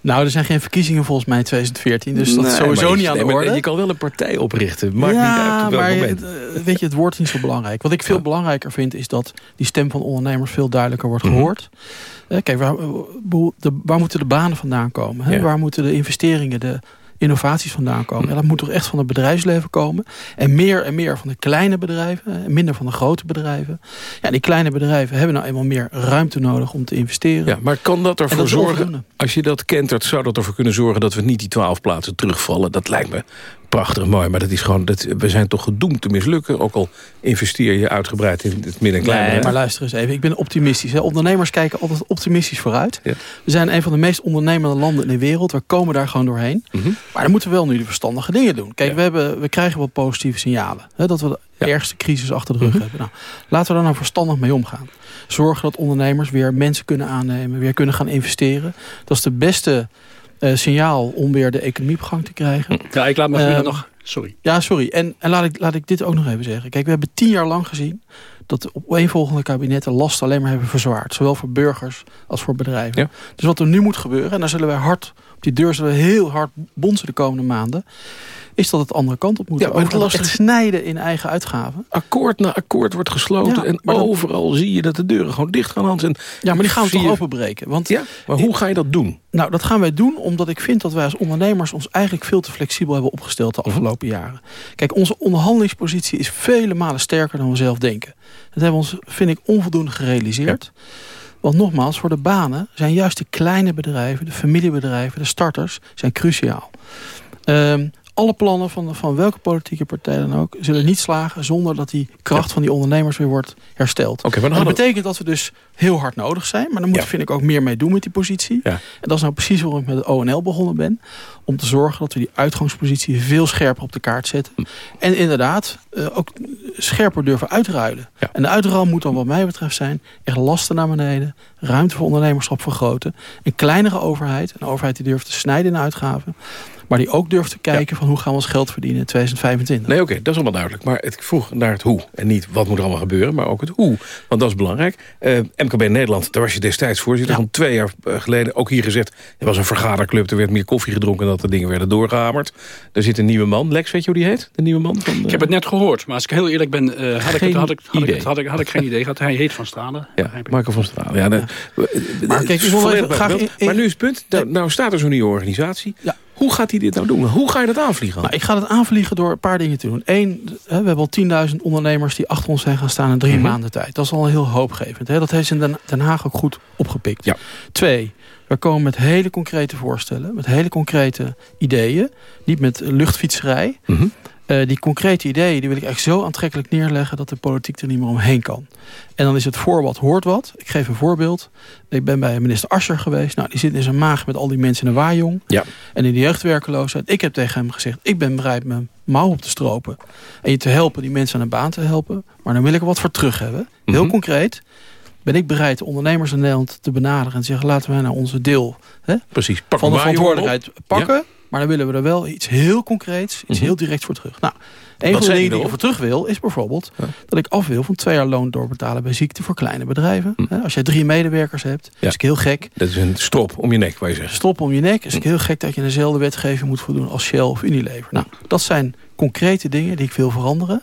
Nou, er zijn geen verkiezingen volgens mij in 2014. Dus dat is sowieso niet aan de orde. Je kan wel een partij oprichten. Maakt ja, niet uit maar eh, weet je, het woord is niet zo belangrijk. Wat ik veel belangrijker vind, is dat die stem van ondernemers veel duidelijker wordt Mhm. gehoord. Eh, kijk, waar, eh, waar moeten de banen vandaan komen? Hè? Ja. Waar moeten de investeringen, de innovaties vandaan komen? Ja, dat moet toch echt van het bedrijfsleven komen? En meer en meer van de kleine bedrijven, en minder van de grote bedrijven. Ja, die kleine bedrijven hebben nou eenmaal meer ruimte nodig om te investeren. Ja, maar kan dat En ervoor dat zorgen, als je dat kentert... zou dat ervoor kunnen zorgen dat we niet die twaalf plaatsen terugvallen? Dat lijkt me prachtig mooi, maar dat is gewoon, dat, we zijn toch gedoemd te mislukken. Ook al investeer je uitgebreid in het midden- en Nee, klein. maar luister eens even. Ik ben optimistisch. Hè. Ondernemers kijken altijd optimistisch vooruit. Ja. We zijn een van de meest ondernemende landen in de wereld. We komen daar gewoon doorheen. Mhm. Maar dan moeten we wel nu de verstandige dingen doen. Kijk, we, hebben, we krijgen wel positieve signalen. Hè, dat we de ergste crisis achter de rug Mhm. hebben. Nou, laten we daar nou verstandig mee omgaan. Zorgen dat ondernemers weer mensen kunnen aannemen. Weer kunnen gaan investeren. Dat is de beste eh, signaal om weer de economie op gang te krijgen. Ja, ik laat me Ehm, nog... Sorry. Ja, sorry. En, en laat, ik, laat ik dit ook nog even zeggen. Kijk, we hebben tien jaar lang gezien... dat de opeenvolgende kabinetten lasten alleen maar hebben verzwaard. Zowel voor burgers als voor bedrijven. Ja. Dus wat er nu moet gebeuren... en daar zullen wij hard... die deur zullen heel hard bonzen de komende maanden... is dat het andere kant op moet. Ja, maar het echt snijden in eigen uitgaven. Akkoord na akkoord wordt gesloten Ja, en dat- overal zie je dat de deuren gewoon dicht gaan, Hans. En Ja, maar die gaan we zie toch openbreken. Want Ja, maar hoe ga je dat doen? Nou, dat gaan wij doen omdat ik vind dat wij als ondernemers ons eigenlijk veel te flexibel hebben opgesteld Mhm. de afgelopen jaren. Kijk, onze onderhandelingspositie is vele malen sterker dan we zelf denken. Dat hebben we ons, vind ik, onvoldoende gerealiseerd. Want nogmaals, voor de banen zijn juist de kleine bedrijven, de familiebedrijven, de starters, zijn cruciaal. Ehm, alle plannen van, van welke politieke partij dan ook zullen niet slagen zonder dat die kracht van die ondernemers weer wordt hersteld. Maar dat betekent dat we dus heel hard nodig zijn. Maar dan moeten Ja. vind ik ook meer mee doen met die positie. Ja. En dat is nou precies waarom ik met de ONL begonnen ben. Om te zorgen dat we die uitgangspositie veel scherper op de kaart zetten. Hm. En inderdaad eh, ook scherper durven uitruilen. En de uitruil moet dan wat mij betreft zijn... echt lasten naar beneden, ruimte voor ondernemerschap vergroten... een kleinere overheid, een overheid die durft te snijden in uitgaven... maar die ook durft te kijken van hoe gaan we ons geld verdienen in 2025. Nee, oké, dat is allemaal duidelijk. Maar ik vroeg naar het hoe. En niet wat moet er allemaal gebeuren, maar ook het hoe. Want dat is belangrijk. Eh, MKB Nederland, daar was je destijds voorzitter. Van twee jaar eh, geleden ook hier gezegd... er was een vergaderclub, er werd meer koffie gedronken... dan dat de dingen werden doorgehamerd. Er zit een nieuwe man. Lex, weet je hoe die heet? De nieuwe man? Van, Ik heb het net gehoord, maar als ik heel eerlijk ben, eh, had, ik het, had, ik, had, ik, idee. het- had, ik, had ik geen idee gehad. Hij heet Van Stralen. Ja, Marco van Stralen. Ja, de- Maar kijk, ik wil even graag Maar nu is het punt, nou, nou staat er zo'n nieuwe organisatie. Hoe gaat hij dit nou doen? Hoe ga je dat aanvliegen? Nou, ik ga het aanvliegen door een paar dingen te doen. Eén, we hebben al 10.000 ondernemers die achter ons zijn gaan staan in drie Mhm. maanden tijd. Dat is al heel hoopgevend. Hè? Dat heeft ze in Den, Den Haag ook goed opgepikt. Ja. Twee, we komen met hele concrete voorstellen. Met hele concrete ideeën. Niet met luchtfietserij. Mhm. Eh, die concrete ideeën die wil ik echt zo aantrekkelijk neerleggen... dat de politiek er niet meer omheen kan. En dan is het voor wat hoort wat. Ik geef een voorbeeld. Ik ben bij minister Ascher geweest. Nou, die zit in zijn maag met al die mensen in de waaijong. Ja. En in de jeugdwerkeloosheid. Ik heb tegen hem gezegd, ik ben bereid mijn mouw op te stropen. En je te helpen, die mensen aan een baan te helpen. Maar dan wil ik er wat voor terug hebben. Heel Mhm. concreet ben ik bereid de ondernemers in Nederland te benaderen. En te zeggen, laten wij nou onze deel hè, Precies, pak van de verantwoordelijkheid pakken. Ja. Maar dan willen we er wel iets heel concreets, iets Mhm. heel directs voor terug. Nou, een Wat van de dingen die ik voor terug wil, is bijvoorbeeld dat ik af wil van twee jaar loon doorbetalen bij ziekte voor kleine bedrijven. Hè, Als jij drie medewerkers hebt, is ik heel gek. Dat is een strop om je nek, waar je zegt. Stop om je nek. Is ik heel gek dat je dezelfde wetgeving moet voldoen als Shell of Unilever. Nou, dat zijn concrete dingen die ik wil veranderen.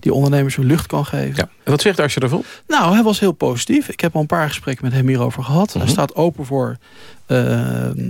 Die ondernemers een lucht kan geven. Ja. En wat zegt Asje daarvan? Nou, hij was heel positief. Ik heb al een paar gesprekken met hem hierover gehad. Hij Mhm. staat open voor,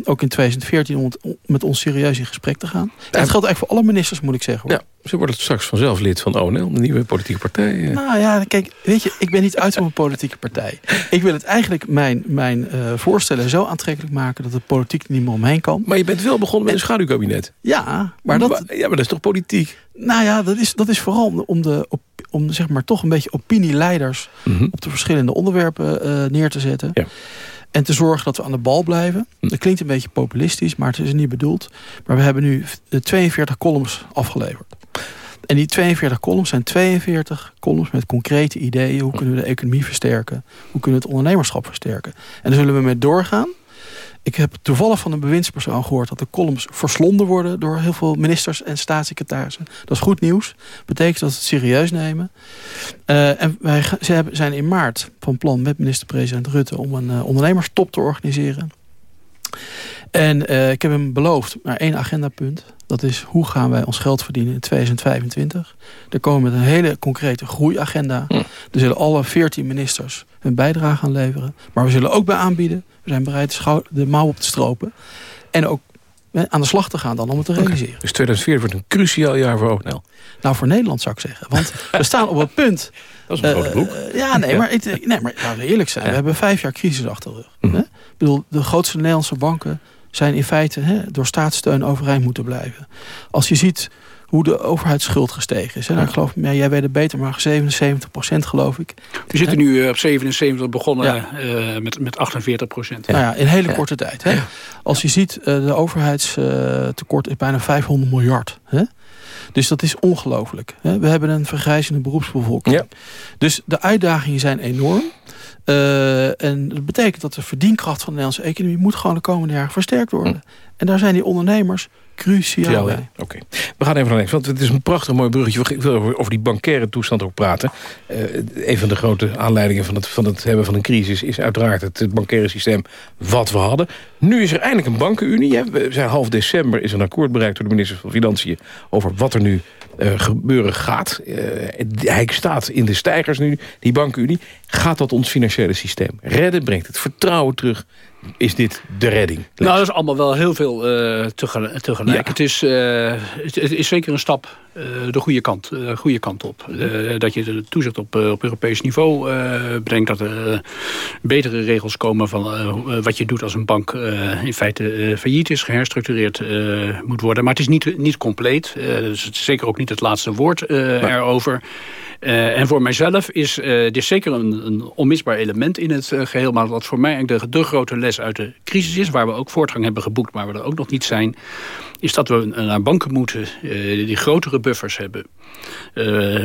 ook in 2014, om het- met ons serieus in gesprek te gaan. En dat geldt eigenlijk voor alle ministers, moet ik zeggen. Hoor. Ja, ze wordt straks vanzelf lid van ONL, de nieuwe politieke partij. eh. Nou ja, kijk, weet je, ik ben niet uit op een politieke partij. Ik wil het eigenlijk mijn, mijn eh, voorstellen zo aantrekkelijk maken dat de politiek er niet meer omheen kan. Maar je bent wel begonnen met een schaduwkabinet. Ja, maar dat, ja, maar dat is toch politiek? Nou ja, dat is, dat is vooral om, om, de, om zeg maar toch een beetje opinieleiders op de verschillende onderwerpen eh, neer te zetten. Ja. En te zorgen dat we aan de bal blijven. Dat klinkt een beetje populistisch, maar het is niet bedoeld. Maar we hebben nu 42 columns afgeleverd. En die 42 columns zijn 42 columns met concrete ideeën. Hoe kunnen we de economie versterken? Hoe kunnen we het ondernemerschap versterken? En daar zullen we mee doorgaan. Ik heb toevallig van een bewindspersoon gehoord... dat de columns verslonden worden door heel veel ministers en staatssecretarissen. Dat is goed nieuws. Betekent dat ze het serieus nemen. Uh, en wij zijn in maart van plan met minister-president Rutte... om een uh, ondernemerstop te organiseren. En uh, ik heb hem beloofd maar één agendapunt. Dat is hoe gaan wij ons geld verdienen in 2025. Daar komen we met een hele concrete groeiagenda. Hm. Er zullen alle 14 ministers hun bijdrage aan leveren. Maar we zullen ook bij aanbieden. We zijn bereid de mouw op te stropen. En ook aan de slag te gaan dan om het te realiseren. Dus 2004 wordt een cruciaal jaar voor ONL. Nou, voor Nederland zou ik zeggen. Want [LAUGHS] we staan op het punt... Dat is een grote broek. Uh, ja, nee, maar, ik, nee, maar laten we eerlijk zijn. We hebben vijf jaar crisis achter de rug. Mm Ik bedoel, de grootste Nederlandse banken zijn in feite hè, door staatssteun overeind moeten blijven. Als je ziet hoe de overheidsschuld gestegen is. En nou, ik geloof, ja, jij weet het beter, maar 77 procent geloof ik. We zitten nu eh, op 77, begonnen uh, met, met 48 procent. Nou ja, in hele korte tijd. Hè? Als je ziet, uh, de overheidstekort is bijna 500 miljard. Hè? Dus dat is ongelooflijk. We hebben een vergrijzende beroepsbevolking. Dus de uitdagingen zijn enorm. Uh, en dat betekent dat de verdienkracht van de Nederlandse economie... moet gewoon de komende jaren versterkt worden. Hm. En daar zijn die ondernemers cruciaal ja, Oké, we gaan even naar links, want het is een prachtig mooi bruggetje. We willen over die bankaire toestand ook praten. Uh, een van de grote aanleidingen van het, van het hebben van een crisis... is uiteraard het, het bankaire systeem wat we hadden. Nu is er eindelijk een bankenunie. We zijn half december is een akkoord bereikt door de minister van Financiën... over wat er nu gebeuren gaat. Uh, hij staat in de stijgers nu, die bankenunie. Gaat dat ons financiële systeem redden? Brengt het vertrouwen terug? Is dit de redding? Nou, dat is allemaal wel heel veel uh, tegelijk. tegelijk. Het, is, uh, het, het, is zeker een stap uh, de goede kant, goede kant op. dat je de toezicht op, op Europees niveau brengt. Dat er betere regels komen van wat je doet als een bank in feite failliet is, geherstructureerd moet worden. Maar het is niet, niet compleet. dus het is zeker ook niet het laatste woord erover. Uh, en voor mijzelf is uh, dit zeker een, een, onmisbaar element in het uh, geheel. Maar wat voor mij eigenlijk de, de, grote les uit de crisis is... waar we ook voortgang hebben geboekt, maar we er ook nog niet zijn... is dat we naar banken moeten die grotere buffers hebben.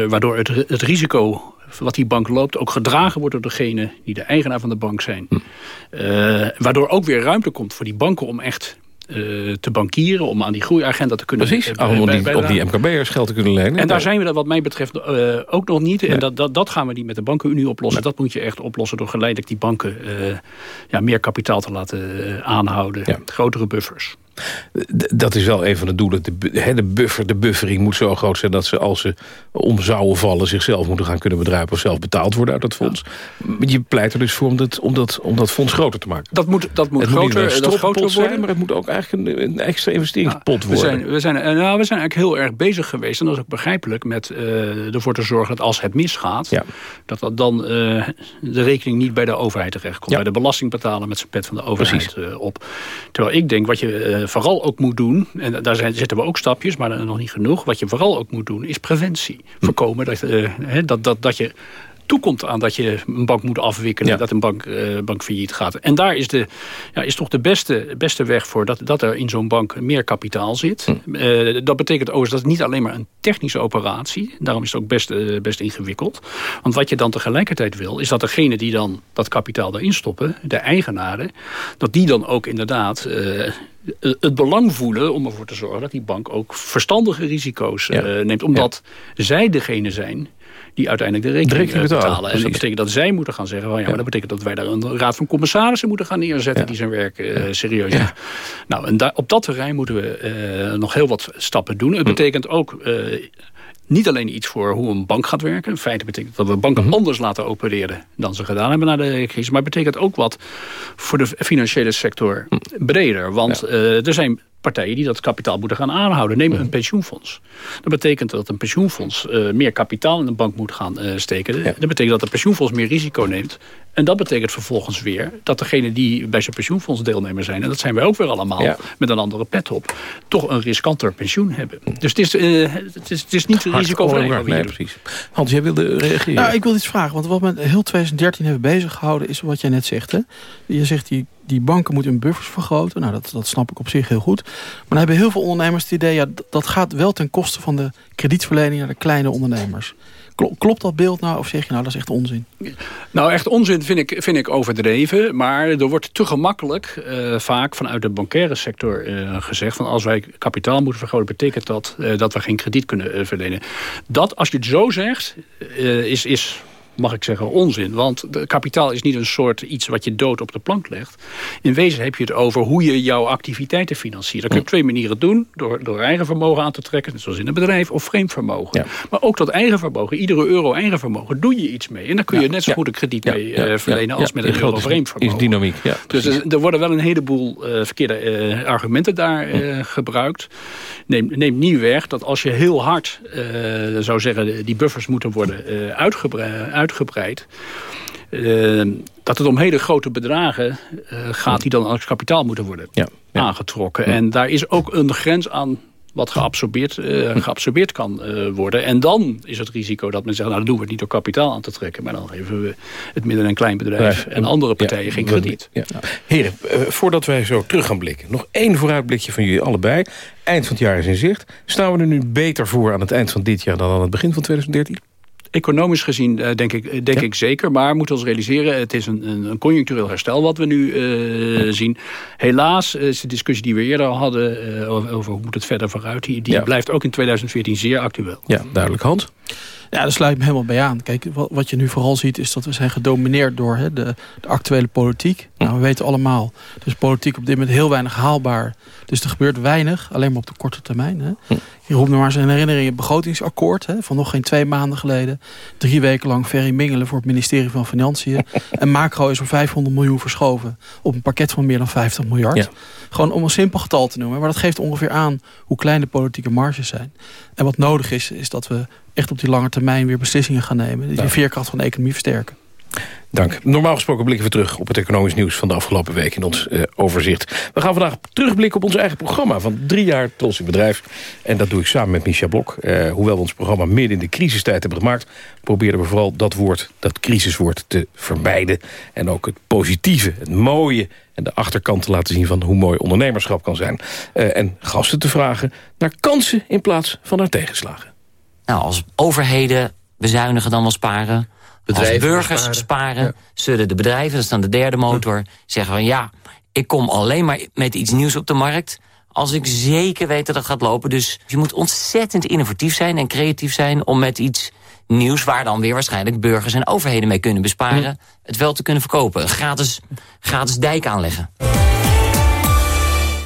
waardoor het, het risico wat die bank loopt ook gedragen wordt door degene die de eigenaar van de bank zijn. Hm. waardoor ook weer ruimte komt voor die banken om echt te bankieren... om aan die groeiagenda te kunnen... Precies, om die, op die MKB'ers geld te kunnen lenen. En daar zijn we dat wat mij betreft uh, ook nog niet. En dat, dat, dat gaan we niet met de bankenunie oplossen. Dat moet je echt oplossen door geleidelijk die banken... Ja, meer kapitaal te laten aanhouden. Grotere buffers. Dat is wel een van de doelen. De, de, buffer, de buffering moet zo groot zijn dat ze als ze om zouden vallen... zichzelf moeten gaan kunnen bedruipen of zelf betaald worden uit dat fonds. Je pleit er dus voor om dat, om dat, om dat fonds groter te maken. Dat moet, dat moet, groter, moet dat groter worden. maar het moet ook eigenlijk een, een extra investeringspot worden. We zijn, we, zijn, nou, we zijn eigenlijk heel erg bezig geweest. En dat is ook begrijpelijk met uh, ervoor te zorgen dat als het misgaat... dat dat dan uh, de rekening niet bij de overheid terechtkomt. Bij de belastingbetaler met zijn pet van de overheid uh, op. Terwijl ik denk wat je vooral ook moet doen... en daar zijn, zetten we ook stapjes, maar nog niet genoeg... wat je vooral ook moet doen, is preventie. Hm. Voorkomen dat, uh, dat, dat, dat je toekomt aan dat je een bank moet afwikkelen... dat een bank, uh, bank failliet gaat. En daar is, de, ja, is toch de beste, beste weg voor dat, dat er in zo'n bank meer kapitaal zit. Hm. Uh, dat betekent overigens dat het niet alleen maar een technische operatie... daarom is het ook best, uh, best ingewikkeld. Want wat je dan tegelijkertijd wil... is dat degene die dan dat kapitaal erin stoppen, de eigenaren... dat die dan ook inderdaad het belang voelen om ervoor te zorgen dat die bank ook verstandige risico's ja. neemt. Omdat ja. zij degene zijn die uiteindelijk de rekening, de rekening betalen. betalen. En dat betekent dat zij moeten gaan zeggen... Van, ja, ja, maar dat betekent dat wij daar een raad van commissarissen moeten gaan neerzetten... die zijn werk uh, serieus nemen. Nou, en op dat terrein moeten we uh, nog heel wat stappen doen. Het hm. betekent ook niet alleen iets voor hoe een bank gaat werken. In feite betekent dat we banken mm -hmm. anders laten opereren dan ze gedaan hebben na de crisis. Maar het betekent ook wat voor de financiële sector breder. Want ja. uh, er zijn partijen die dat kapitaal moeten gaan aanhouden. Neem een pensioenfonds. Dat betekent dat een pensioenfonds uh, meer kapitaal in een bank moet gaan uh, steken. Dat betekent dat een pensioenfonds meer risico neemt. En dat betekent vervolgens weer dat degene die bij zijn pensioenfonds deelnemer zijn... en dat zijn wij ook weer allemaal met een andere pet op... toch een riskanter pensioen hebben. Dus het is, uh, het is, het is niet risicovrij. Nee, precies. Hans, jij wilde reageren? Nou, ik wil iets vragen. Want wat we heel 2013 hebben bezig gehouden... is wat jij net zegt. Hè? Je zegt die die banken moeten hun buffers vergroten. Nou, dat, dat snap ik op zich heel goed. Maar dan hebben heel veel ondernemers het idee... Ja, dat gaat wel ten koste van de kredietverlening naar de kleine ondernemers. Klopt dat beeld nou of zeg je nou dat is echt onzin? Nou echt onzin vind ik, vind ik overdreven. Maar er wordt te gemakkelijk uh, vaak vanuit de bankaire sector uh, gezegd... van als wij kapitaal moeten vergroten betekent dat uh, dat we geen krediet kunnen verlenen. Dat als je het zo zegt is, is mag ik zeggen, onzin. Want kapitaal is niet een soort iets wat je dood op de plank legt. In wezen heb je het over hoe je jouw activiteiten financiert. Dat kun je op twee manieren doen. Door, door eigen vermogen aan te trekken, zoals in een bedrijf, of vreemd vermogen. Maar ook dat eigen vermogen, iedere euro eigen vermogen, doe je iets mee. En dan kun je net zo goed een krediet mee uh, verlenen als met een euro vreemd vermogen. Is dynamiek, Dus er worden wel een heleboel uh, verkeerde uh, argumenten daar gebruikt. Neem, neem niet weg dat als je heel hard zou zeggen... die buffers moeten worden uitgebreid uitgebreid. Uh, dat het om hele grote bedragen uh, gaat die dan als kapitaal moeten worden ja, ja. aangetrokken. Ja. En daar is ook een grens aan wat geabsorbeerd, uh, geabsorbeerd kan worden. En dan is het risico dat men zegt... nou, dan doen we het niet door kapitaal aan te trekken... maar dan geven we het midden- en kleinbedrijf... en andere partijen geen krediet. Ja. Heren, voordat wij zo terug gaan blikken... nog één vooruitblikje van jullie allebei. Eind van het jaar is in zicht. Staan we er nu beter voor aan het eind van dit jaar... dan aan het begin van 2013? Economisch gezien uh, denk, ik, denk ja. ik zeker. Maar we moeten ons realiseren, het is een, een, een conjunctureel herstel wat we nu uh, zien. Helaas is de discussie die we eerder al hadden uh, over, over, hoe moet het verder vooruit. Die, die ja. blijft ook in 2014 zeer actueel. Ja, duidelijk Hans. Ja, daar sluit ik me helemaal bij aan. Kijk, wat je nu vooral ziet is dat we zijn gedomineerd door hè, de, de, actuele politiek. Nou, we weten allemaal, dus politiek op dit moment heel weinig haalbaar. Dus er gebeurt weinig, alleen maar op de korte termijn. Hè. Je roept nog maar eens in herinnering het begrotingsakkoord... Hè, van nog geen twee maanden geleden. Drie weken lang Ferry Mingelen voor het ministerie van Financiën. [LAUGHS] en macro is om 500 miljoen verschoven... op een pakket van meer dan 50 miljard. Ja. Gewoon om een simpel getal te noemen. Maar dat geeft ongeveer aan hoe klein de politieke marges zijn. En wat nodig is, is dat we echt op die lange termijn weer beslissingen gaan nemen. Die de veerkracht van de economie versterken. Dank. Normaal gesproken blikken we terug op het economisch nieuws van de afgelopen week in ons uh, overzicht. We gaan vandaag terugblikken op ons eigen programma van drie jaar Trots in Bedrijf. En dat doe ik samen met Micha Blok. Uh, hoewel we ons programma midden in de crisistijd hebben gemaakt... probeerden we vooral dat woord, dat crisiswoord, te vermijden. En ook het positieve, het mooie en de achterkant te laten zien van hoe mooi ondernemerschap kan zijn. Uh, en gasten te vragen naar kansen in plaats van naar tegenslagen. Nou, als overheden bezuinigen dan wel sparen bedrijven als burgers sparen, sparen ja. zullen de bedrijven, dat is dan de derde motor, ja. zeggen van ja, ik kom alleen maar met iets nieuws op de markt als ik zeker weet dat het gaat lopen. Dus je moet ontzettend innovatief zijn en creatief zijn om met iets nieuws... waar dan weer waarschijnlijk burgers en overheden mee kunnen besparen... Ja. het wel te kunnen verkopen. Gratis, gratis dijk aanleggen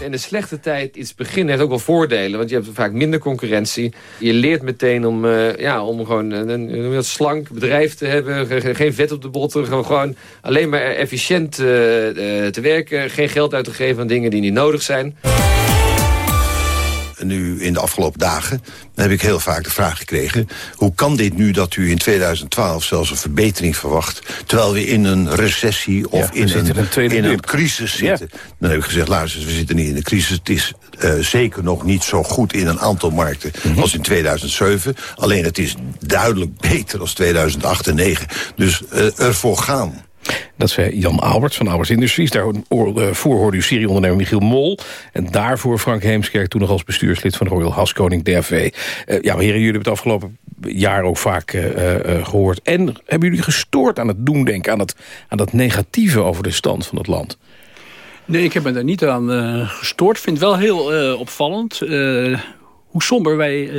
in de slechte tijd iets beginnen heeft ook wel voordelen. Want je hebt vaak minder concurrentie. Je leert meteen om, uh, ja, om gewoon een, een, slank bedrijf te hebben. Geen vet op de botten. Gewoon alleen maar efficiënt uh, te werken. Geen geld uit te geven aan dingen die niet nodig zijn nu in de afgelopen dagen heb ik heel vaak de vraag gekregen... hoe kan dit nu dat u in 2012 zelfs een verbetering verwacht... terwijl we in een recessie of ja, in, een, een in een crisis zitten? Ja. Dan heb ik gezegd, luister, we zitten niet in een crisis. Het is uh, zeker nog niet zo goed in een aantal markten mm -hmm. als in 2007. Alleen het is duidelijk beter als 2008 en 2009. Dus uh, ervoor gaan. Dat zei Jan Alberts van Alberts Industries. Daarvoor hoorde u serieondernemer Michiel Mol. En daarvoor Frank Heemskerk, toen nog als bestuurslid van Royal Haskoning DRV. Uh, ja, heren, jullie hebben het afgelopen jaar ook vaak uh, uh, gehoord. En hebben jullie gestoord aan het doemdenken, aan, het, aan dat negatieve over de stand van het land? Nee, ik heb me daar niet aan gestoord. Ik vind het wel heel opvallend hoe somber wij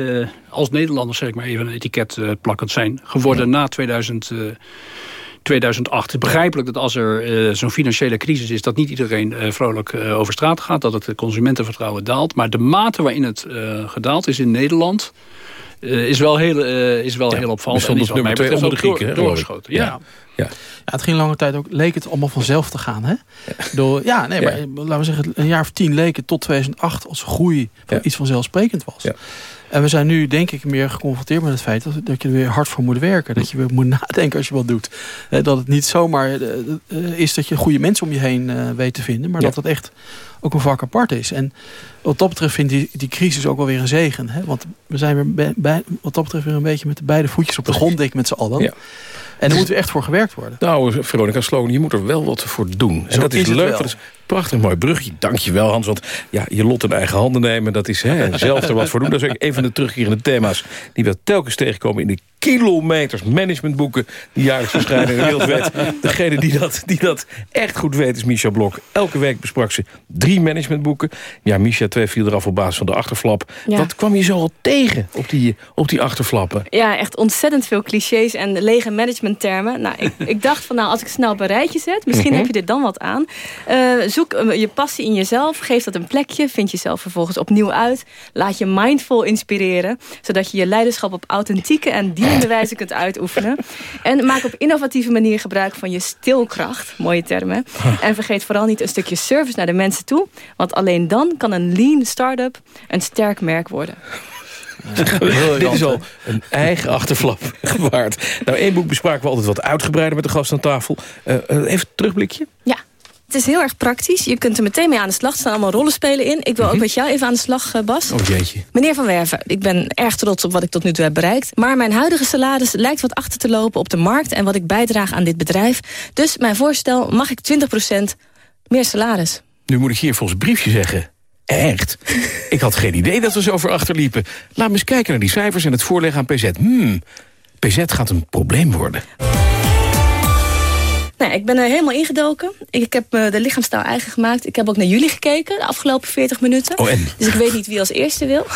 als Nederlanders, zeg ik maar even een etiket plakkend zijn geworden ja. na 2000... 2008. Het is begrijpelijk dat als er uh, zo'n financiële crisis is... dat niet iedereen uh, vrolijk uh, over straat gaat. Dat het consumentenvertrouwen daalt. Maar de mate waarin het gedaald is in Nederland... is wel heel, is wel heel opvallend. En is wat mij betreft onder de Grieken, doorgeschoten. Ja. Ja. Ja, het ging lange tijd ook, leek het allemaal vanzelf te gaan. Hè? Door, ja, nee, maar laten we zeggen, een jaar of tien leek het tot 2008 als groei van iets vanzelfsprekend was. En we zijn nu denk ik meer geconfronteerd met het feit dat, dat je er weer hard voor moet werken. Dat je weer moet nadenken als je wat doet. dat het niet zomaar uh, is dat je goede mensen om je heen uh, weet te vinden. Maar dat het echt ook een vak apart is. En wat dat betreft vind ik die, die crisis ook wel weer een zegen. Hè? Want we zijn weer bij, bij, wat dat betreft weer een beetje met de beide voetjes op de grond, denk ik, met z'n allen. Ja. En daar moet er echt voor gewerkt worden. Nou, Veronica Sloan, je moet er wel wat voor doen. En dat is, leuk. Prachtig mooi brugje. Dank je wel, Hans. Want ja, je lot in eigen handen nemen, dat is hè, zelf er wat voor doen. Dat is ook een van de terugkerende thema's die we telkens tegenkomen in de kilometers managementboeken die jaarlijks verschijnen in Wereldwet. Degene die dat, die dat echt goed weet is Misha Blok. Elke week besprak ze drie managementboeken. Ja, Misha, twee viel eraf op basis van de achterflap. Wat kwam je zo al tegen op die, op die achterflappen? Ja, echt ontzettend veel clichés en lege managementtermen. Nou, ik, ik dacht van nou, als ik snel op een rijtje zet, misschien mhm. heb je er dan wat aan. Uh, zoek eh, je passie in jezelf, geef dat een plekje, vind jezelf vervolgens opnieuw uit. Laat je mindful inspireren, zodat je je leiderschap op authentieke en die de wijze kunt uitoefenen. En maak op innovatieve manier gebruik van je stilkracht. Mooie termen. En vergeet vooral niet een stukje service naar de mensen toe. Want alleen dan kan een lean start-up een sterk merk worden. Dit is al een eigen achterflap gewaard. Nou, één boek bespraken we altijd wat uitgebreider met de gast aan tafel. Uh, even terugblikje. Ja, het is heel erg praktisch. Je kunt er meteen mee aan de slag. Er staan allemaal rollenspelen in. Ik wil ook mhm. met jou even aan de slag, eh, Bas. Oh jeetje. Meneer Van Werven, ik ben erg trots op wat ik tot nu toe heb bereikt. Maar mijn huidige salaris lijkt wat achter te lopen op de markt... en wat ik bijdraag aan dit bedrijf. Dus mijn voorstel, mag ik 20% meer salaris? Nu moet ik hier volgens briefje zeggen... Echt? ik had geen idee dat we zo ver achterliepen. Laat me eens kijken naar die cijfers en het voorleggen aan PZ. Hmm, PZ gaat een probleem worden. Nou, ik ben er helemaal ingedoken. Ik heb me de lichaamstaal eigen gemaakt. Ik heb ook naar jullie gekeken de afgelopen 40 minuten. Oh, en? Dus ik weet niet wie als eerste wil.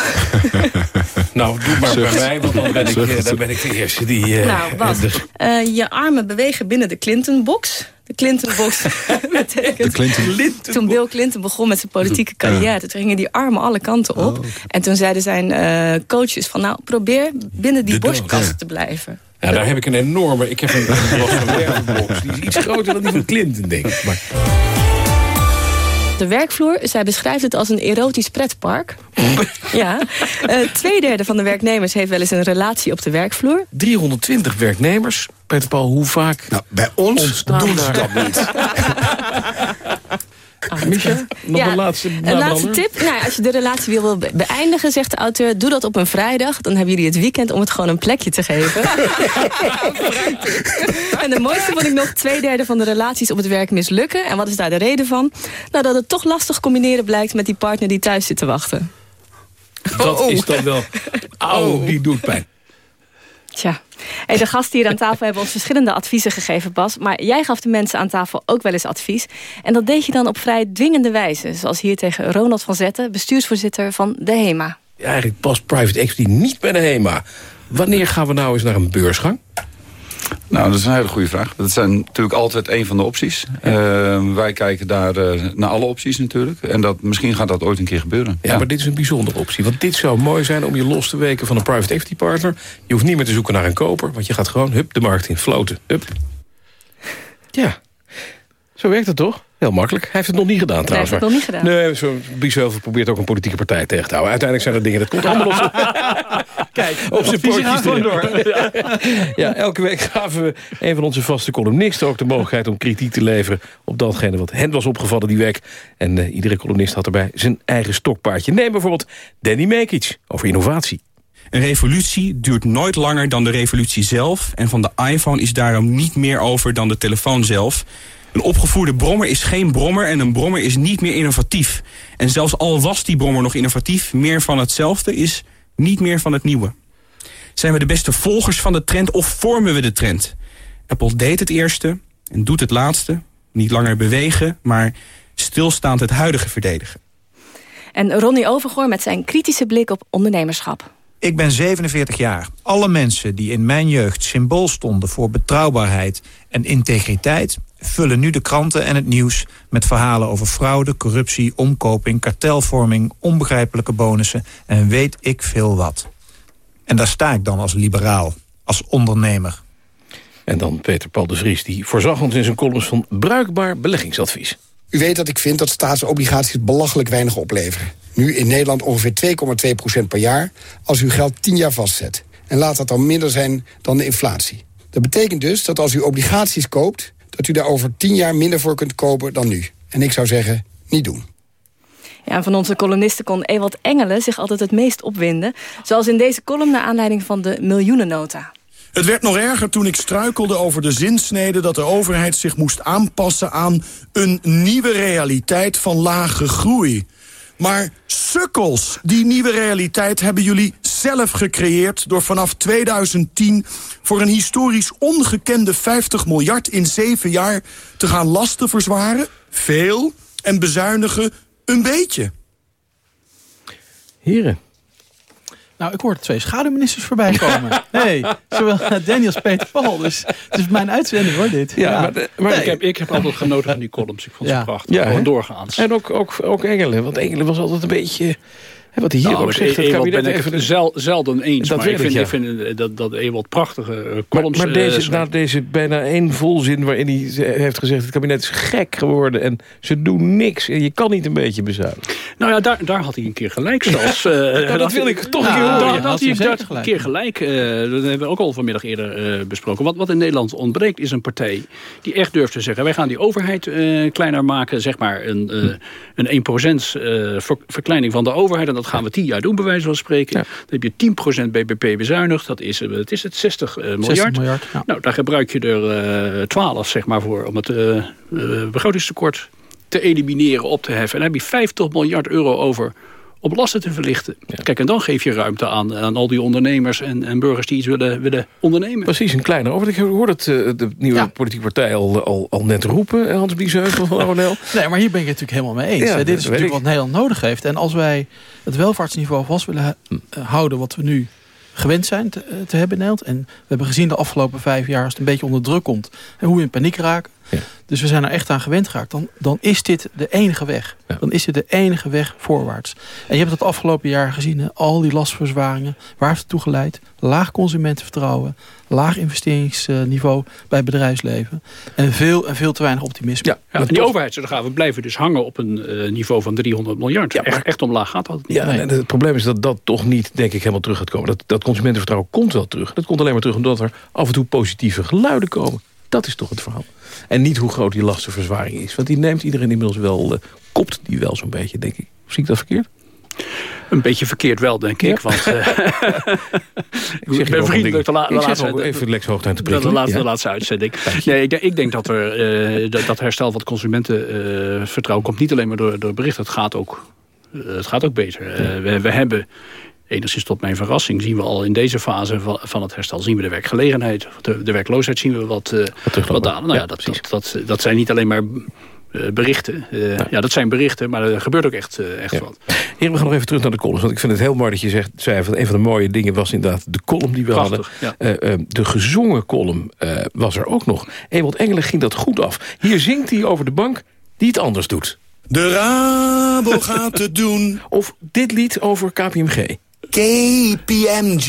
[LAUGHS] nou, doe maar bij mij, want dan ben, ik, eh, dan ben ik de eerste die... Uh, nou, wat? Uh, je armen bewegen binnen de Clinton-box. De Clinton-box [LAUGHS] betekent... Clinton. Toen Bill Clinton begon met zijn politieke carrière... toen gingen die armen alle kanten op. Oh, en toen zeiden zijn uh, coaches van... nou, probeer binnen die borstkast te blijven. Ja, daar heb ik een enorme... Ik heb een, een [LAUGHS] Die is iets groter dan die van Clinton, denk ik. Maar... De werkvloer, zij beschrijft het als een erotisch pretpark. [LAUGHS] ja. Uh, twee derde van de werknemers heeft wel eens een relatie op de werkvloer. 320 werknemers. Peter Paul, hoe vaak nou, bij ons doen ze dat niet. [LAUGHS] Micha, nog een laatste Een laatste tip. Nou, als je de relatie wil beëindigen, zegt de auteur... doe dat op een vrijdag. Dan hebben jullie het weekend om het gewoon een plekje te geven. [LAUGHS] [LAUGHS] en de mooiste vond ik nog... twee derde van de relaties op het werk mislukken. En wat is daar de reden van? Nou, dat het toch lastig combineren blijkt... met die partner die thuis zit te wachten. Dat is dan wel... [LAUGHS] Auw, die doet pijn. Tja. De gasten hier aan tafel hebben ons verschillende adviezen gegeven, Bas. Maar jij gaf de mensen aan tafel ook wel eens advies. En dat deed je dan op vrij dwingende wijze. Zoals hier tegen Ronald van Zetten, bestuursvoorzitter van de HEMA. Eigenlijk past private equity niet bij de HEMA. Wanneer gaan we nou eens naar een beursgang? Nou, dat is een hele goede vraag. Dat zijn natuurlijk altijd een van de opties. Ehm, wij kijken daar uh, naar alle opties natuurlijk. En dat, misschien gaat dat ooit een keer gebeuren. Ja, maar dit is een bijzondere optie. Want dit zou mooi zijn om je los te weken van een private equity partner. Je hoeft niet meer te zoeken naar een koper. Want je gaat gewoon, hup, de markt in, floten. Hup. Ja, zo werkt het toch? Heel makkelijk. Hij heeft het nog niet gedaan trouwens. Hij heeft het nog niet gedaan. Nee, zo, Biesheuvel probeert ook een politieke partij tegen te houden. Uiteindelijk zijn er dingen, dat komt allemaal op. [LAUGHS] Kijk, [LAUGHS] op zijn pootjes door. [LAUGHS] ja, elke week gaven we een van onze vaste columnisten ook de mogelijkheid om kritiek te leveren op datgene wat hen was opgevallen die week. En uh, iedere columnist had erbij zijn eigen stokpaardje. Neem bijvoorbeeld Danny Mekic over innovatie. Een revolutie duurt nooit langer dan de revolutie zelf. En van de iPhone is daarom niet meer over dan de telefoon zelf. Een opgevoerde brommer is geen brommer en een brommer is niet meer innovatief. En zelfs al was die brommer nog innovatief, meer van hetzelfde is niet meer van het nieuwe. Zijn we de beste volgers van de trend of vormen we de trend? Apple deed het eerste en doet het laatste. Niet langer bewegen, maar stilstaand het huidige verdedigen. En Ronnie Overgoor met zijn kritische blik op ondernemerschap. Ik ben 47 jaar. Alle mensen die in mijn jeugd symbool stonden voor betrouwbaarheid en integriteit vullen nu de kranten en het nieuws met verhalen over fraude, corruptie, omkoping, kartelvorming, onbegrijpelijke bonussen en weet ik veel wat. En daar sta ik dan als liberaal, als ondernemer. En dan Peter Paul de Vries, die voorzag ons in zijn columns van bruikbaar beleggingsadvies. U weet dat ik vind dat staatsobligaties belachelijk weinig opleveren. Nu in Nederland ongeveer 2,2% per jaar als u geld 10 jaar vastzet. En laat dat dan minder zijn dan de inflatie. Dat betekent dus dat als u obligaties koopt... dat u daar over 10 jaar minder voor kunt kopen dan nu. En ik zou zeggen, niet doen. Ja, van onze columnisten kon Ewald Engelen zich altijd het meest opwinden. Zoals in deze column naar aanleiding van de miljoenennota. Het werd nog erger toen ik struikelde over de zinsnede... dat de overheid zich moest aanpassen aan een nieuwe realiteit van lage groei. Maar sukkels, die nieuwe realiteit hebben jullie zelf gecreëerd... door vanaf 2010 voor een historisch ongekende 50 miljard in zeven jaar... te gaan lasten verzwaren, veel, en bezuinigen, een beetje. Heren. Nou, ik hoorde twee schaduwministers voorbij [LAUGHS] komen. hey, zowel Daniel als Peter Paul. Dus het is mijn uitzending hoor, dit. Ja, maar, maar ik, heb, ik heb altijd genoten van die columns. Ik vond ze prachtig. Ja, Gewoon doorgaans. En ook, ook, ook Engelen. Want Engelen was altijd een beetje... Wat hij hier nou, ook zegt, het kabinet ben even... zel, zelden eens. Dat maar ik vind, ik vind dat, dat Ewald prachtige columns... Maar, maar deze, na deze bijna één volzin waarin hij heeft gezegd... het kabinet is gek geworden en ze doen niks. En je kan niet een beetje bezuinigen. Nou ja, daar, daar had hij een keer gelijk [LAUGHS] zelfs. Uh, nou, dat wil ik toch een keer horen. Daar had hij een keer gelijk. Uh, dat hebben we ook al vanmiddag eerder uh, besproken. Wat, wat in Nederland ontbreekt is een partij die echt durft te zeggen... wij gaan die overheid kleiner maken. Zeg maar een, een 1% verkleining van de overheid. En dat gaan we tien jaar doen, bij wijze van spreken. Dan heb je 10% BBP bezuinigd. Dat is, het is het 60 miljard. 60 miljard Nou, daar gebruik je er 12 zeg maar, voor om het begrotingstekort te elimineren, op te heffen. En dan heb je 50 miljard euro over om lasten te verlichten. Kijk, en dan geef je ruimte aan, aan al die ondernemers en, en burgers die iets willen, willen ondernemen. Precies, een kleiner over. Ik hoor het uh, de nieuwe ja. politieke partij al, al, al net roepen, Hans Biesheuvel van Ronel. [LAUGHS] nee, maar hier ben ik het natuurlijk helemaal mee eens. Ja, Dit is natuurlijk wat Nederland nodig heeft. En als wij het welvaartsniveau vast willen houden wat we nu gewend zijn te, te, hebben in Nederland. En we hebben gezien de afgelopen vijf jaar als het een beetje onder druk komt. En hoe we in paniek raken. Ja. Dus we zijn er echt aan gewend geraakt. Dan, dan is dit de enige weg. Ja. Dan is dit de enige weg voorwaarts. En je hebt het afgelopen jaar gezien. Hè? Al die lastverzwaringen. Waar heeft het toe geleid? Laag consumentenvertrouwen. Laag investeringsniveau bij bedrijfsleven. En veel, en veel te weinig optimisme. Ja, ja en die overheidsuitgaven blijven dus hangen op een uh, niveau van 300 miljard. Ja, maar, echt, echt omlaag gaat dat niet. Ja, nee. het probleem is dat dat toch niet, denk ik, helemaal terug gaat komen. Dat, dat consumentenvertrouwen komt wel terug. Dat komt alleen maar terug omdat er af en toe positieve geluiden komen. Dat is toch het verhaal. En niet hoe groot die lastenverzwaring is. Want die neemt iedereen inmiddels wel, uh, kopt die wel zo'n beetje, denk ik. Zie ik dat verkeerd? Een beetje verkeerd wel, denk ik. Want uh, [LAUGHS] ik, zeg ben vriendelijk de, la ik laatste, even Lex Hoogtuin te prikken. De, laatste, ja. de laatste uitzending. Nee, ik, ik, denk dat er uh, dat, dat, herstel van consumentenvertrouwen komt niet alleen maar door, door berichten. Het gaat ook, het gaat ook beter. we, we hebben enigszins tot mijn verrassing zien we al in deze fase van het herstel... zien we de werkgelegenheid, de, de werkloosheid zien we wat, uh, wat dalen. Nou ja, dat, dat, dat, dat, zijn niet alleen maar uh, berichten. Uh, ja. ja. dat zijn berichten, maar er gebeurt ook echt, echt ja. wat. Heer, we gaan nog even terug naar de columns. Want ik vind het heel mooi dat je zegt, zei, van een van de mooie dingen was inderdaad de column die we Prachtig, hadden. de gezongen column was er ook nog. Ewald Engelen ging dat goed af. Hier zingt hij over de bank die het anders doet. De Rabo gaat het doen. Of dit lied over KPMG. KPMG,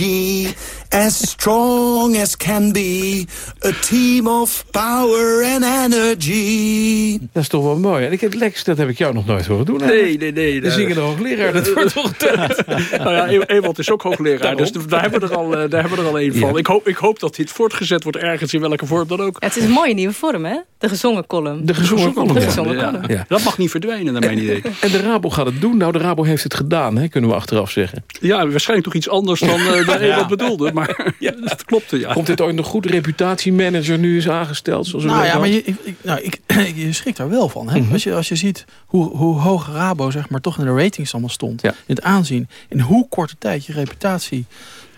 as strong as can be. A team of power and energy. Dat is toch wel mooi. En ik heb Lex, dat heb ik jou nog nooit horen doen. Nee, nee, nee. De zingende hoogleraar, dat wordt toch tijd. [LAUGHS] nou ja, e- Ewald is ook hoogleraar, dus daar hebben we er al, daar hebben we er al één van. Ja. Ik, hoop, ik hoop dat dit voortgezet wordt ergens, in welke vorm dan ook. Ja, het is een mooie nieuwe vorm, hè? De gezongen column. De gezongen column, de gezongen column. Ja. Dat mag niet verdwijnen, naar mijn idee. En de Rabo gaat het doen. Nou, de Rabo heeft het gedaan, hè, kunnen we achteraf zeggen. Ja, waarschijnlijk toch iets anders dan, [LAUGHS] uh, dan Ewald bedoelde. Maar [LAUGHS] ja, [LAUGHS] dat klopte, ja. Komt dit ooit nog goed? Reputatiemanager nu is aangesteld? Zoals nou ja, maar je, ik, nou, ik, [CLEARS THROAT] je schrikt daar wel van. Hè? Mm -hmm. als, je, als je ziet hoe, hoe hoog Rabo zeg maar, toch in de ratings allemaal stond. Ja. In het aanzien. In hoe korte tijd je reputatie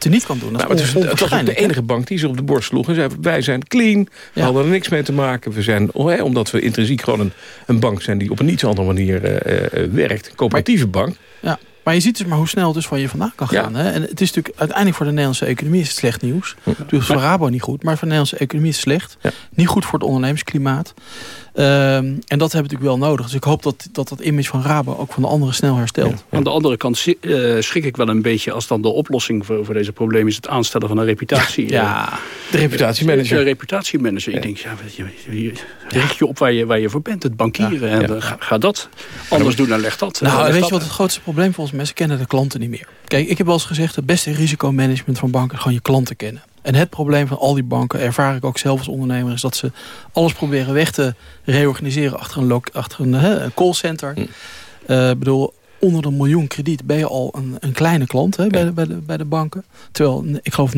niet kan doen. Dat nou, is het, het was ook de enige bank die ze op de borst sloeg. En zei, wij zijn clean, we ja. hadden er niks mee te maken. We zijn, oh, omdat we intrinsiek gewoon een, een bank zijn... die op een iets andere manier uh, uh, werkt. Een coöperatieve bank. Ja. Maar je ziet dus maar hoe snel het dus van je vandaan kan gaan. Hè? En het is natuurlijk uiteindelijk voor de Nederlandse economie is het slecht nieuws. Dus voor Rabo niet goed, maar voor de Nederlandse economie is het slecht. Niet goed voor het ondernemersklimaat. Ehm, en dat hebben we natuurlijk wel nodig. Dus ik hoop dat dat, dat image van Rabo ook van de anderen snel herstelt. Aan de andere kant uh, schrik ik wel een beetje... als dan de oplossing voor, voor deze probleem is het aanstellen van een reputatie. Ja, uh, de reputatiemanager. De reputatiemanager. Ik denk, ja, je, je, richt je op waar je, waar je voor bent. Het bankieren. En ga, ga, dat anders doen, dan leg dat. Nou, weet je wat het grootste probleem volgens mensen kennen de klanten niet meer. Kijk, ik heb wel eens gezegd... het beste risicomanagement van banken is gewoon je klanten kennen. En het probleem van al die banken, ervaar ik ook zelf als ondernemer... is dat ze alles proberen weg te reorganiseren achter een, achter een, een callcenter. Ik hm. uh, bedoel, onder de miljoen krediet ben je al een, een kleine klant hè, bij, de, bij, de, bij de banken. Terwijl, ik geloof 90%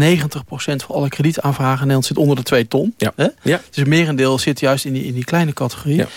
van alle kredietaanvragen in Nederland zit onder de 2 ton. Ja. Hè? Ja. Dus een merendeel zit juist in die, in die kleine categorie. Ja.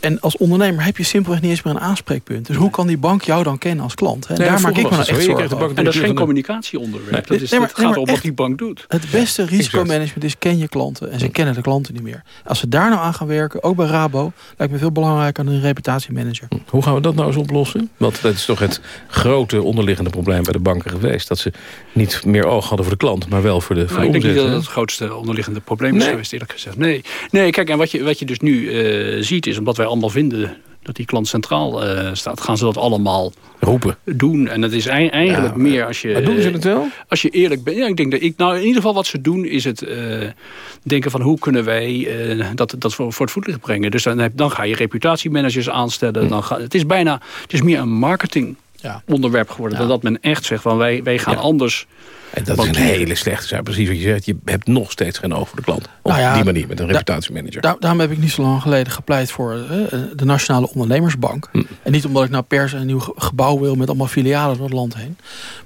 En als ondernemer heb je simpelweg niet eens meer een aanspreekpunt. Dus hoe kan die bank jou dan kennen als klant? Hè? daar maak ik me nou echt zorgen over. En dat is geen communicatieonderwerp. Dat is, het gaat om wat die bank doet. Het beste risicomanagement is ken je klanten. En ze kennen de klanten niet meer. Als ze daar nou aan gaan werken, ook bij Rabo... lijkt me veel belangrijker dan een reputatiemanager. Hoe gaan we dat nou eens oplossen? Want dat is toch het grote onderliggende probleem bij de banken geweest. Dat ze niet meer oog hadden voor de klant, maar wel voor de, voor nou, de Ik denk niet dat het het grootste onderliggende probleem is geweest, eerlijk gezegd. Nee, nee kijk, en wat je, wat je dus nu uh, ziet is, omdat wij allemaal vinden dat die klant centraal uh, staat, gaan ze dat allemaal roepen doen. En dat is eigenlijk ja, meer als je... Maar doen ze het wel? Als je eerlijk bent. Ja, ik denk dat ik, nou in ieder geval wat ze doen is het uh, denken van hoe kunnen wij uh, dat, dat voor, voor het voetlicht brengen. Dus dan, heb, dan ga je reputatiemanagers aanstellen. Hm. Dan ga, het is bijna, het is meer een marketing ja. onderwerp geworden. Ja. Dat men echt zegt van wij, wij gaan anders... En dat is een hele slechte zaak. Precies wat je zegt. Je hebt nog steeds geen oog voor de klant. Op nou ja, die manier, met een reputatiemanager. Daar, daarom heb ik niet zo lang geleden gepleit voor uh, de Nationale Ondernemersbank. Hm. En niet omdat ik nou per se een nieuw gebouw wil... met allemaal filialen door het land heen.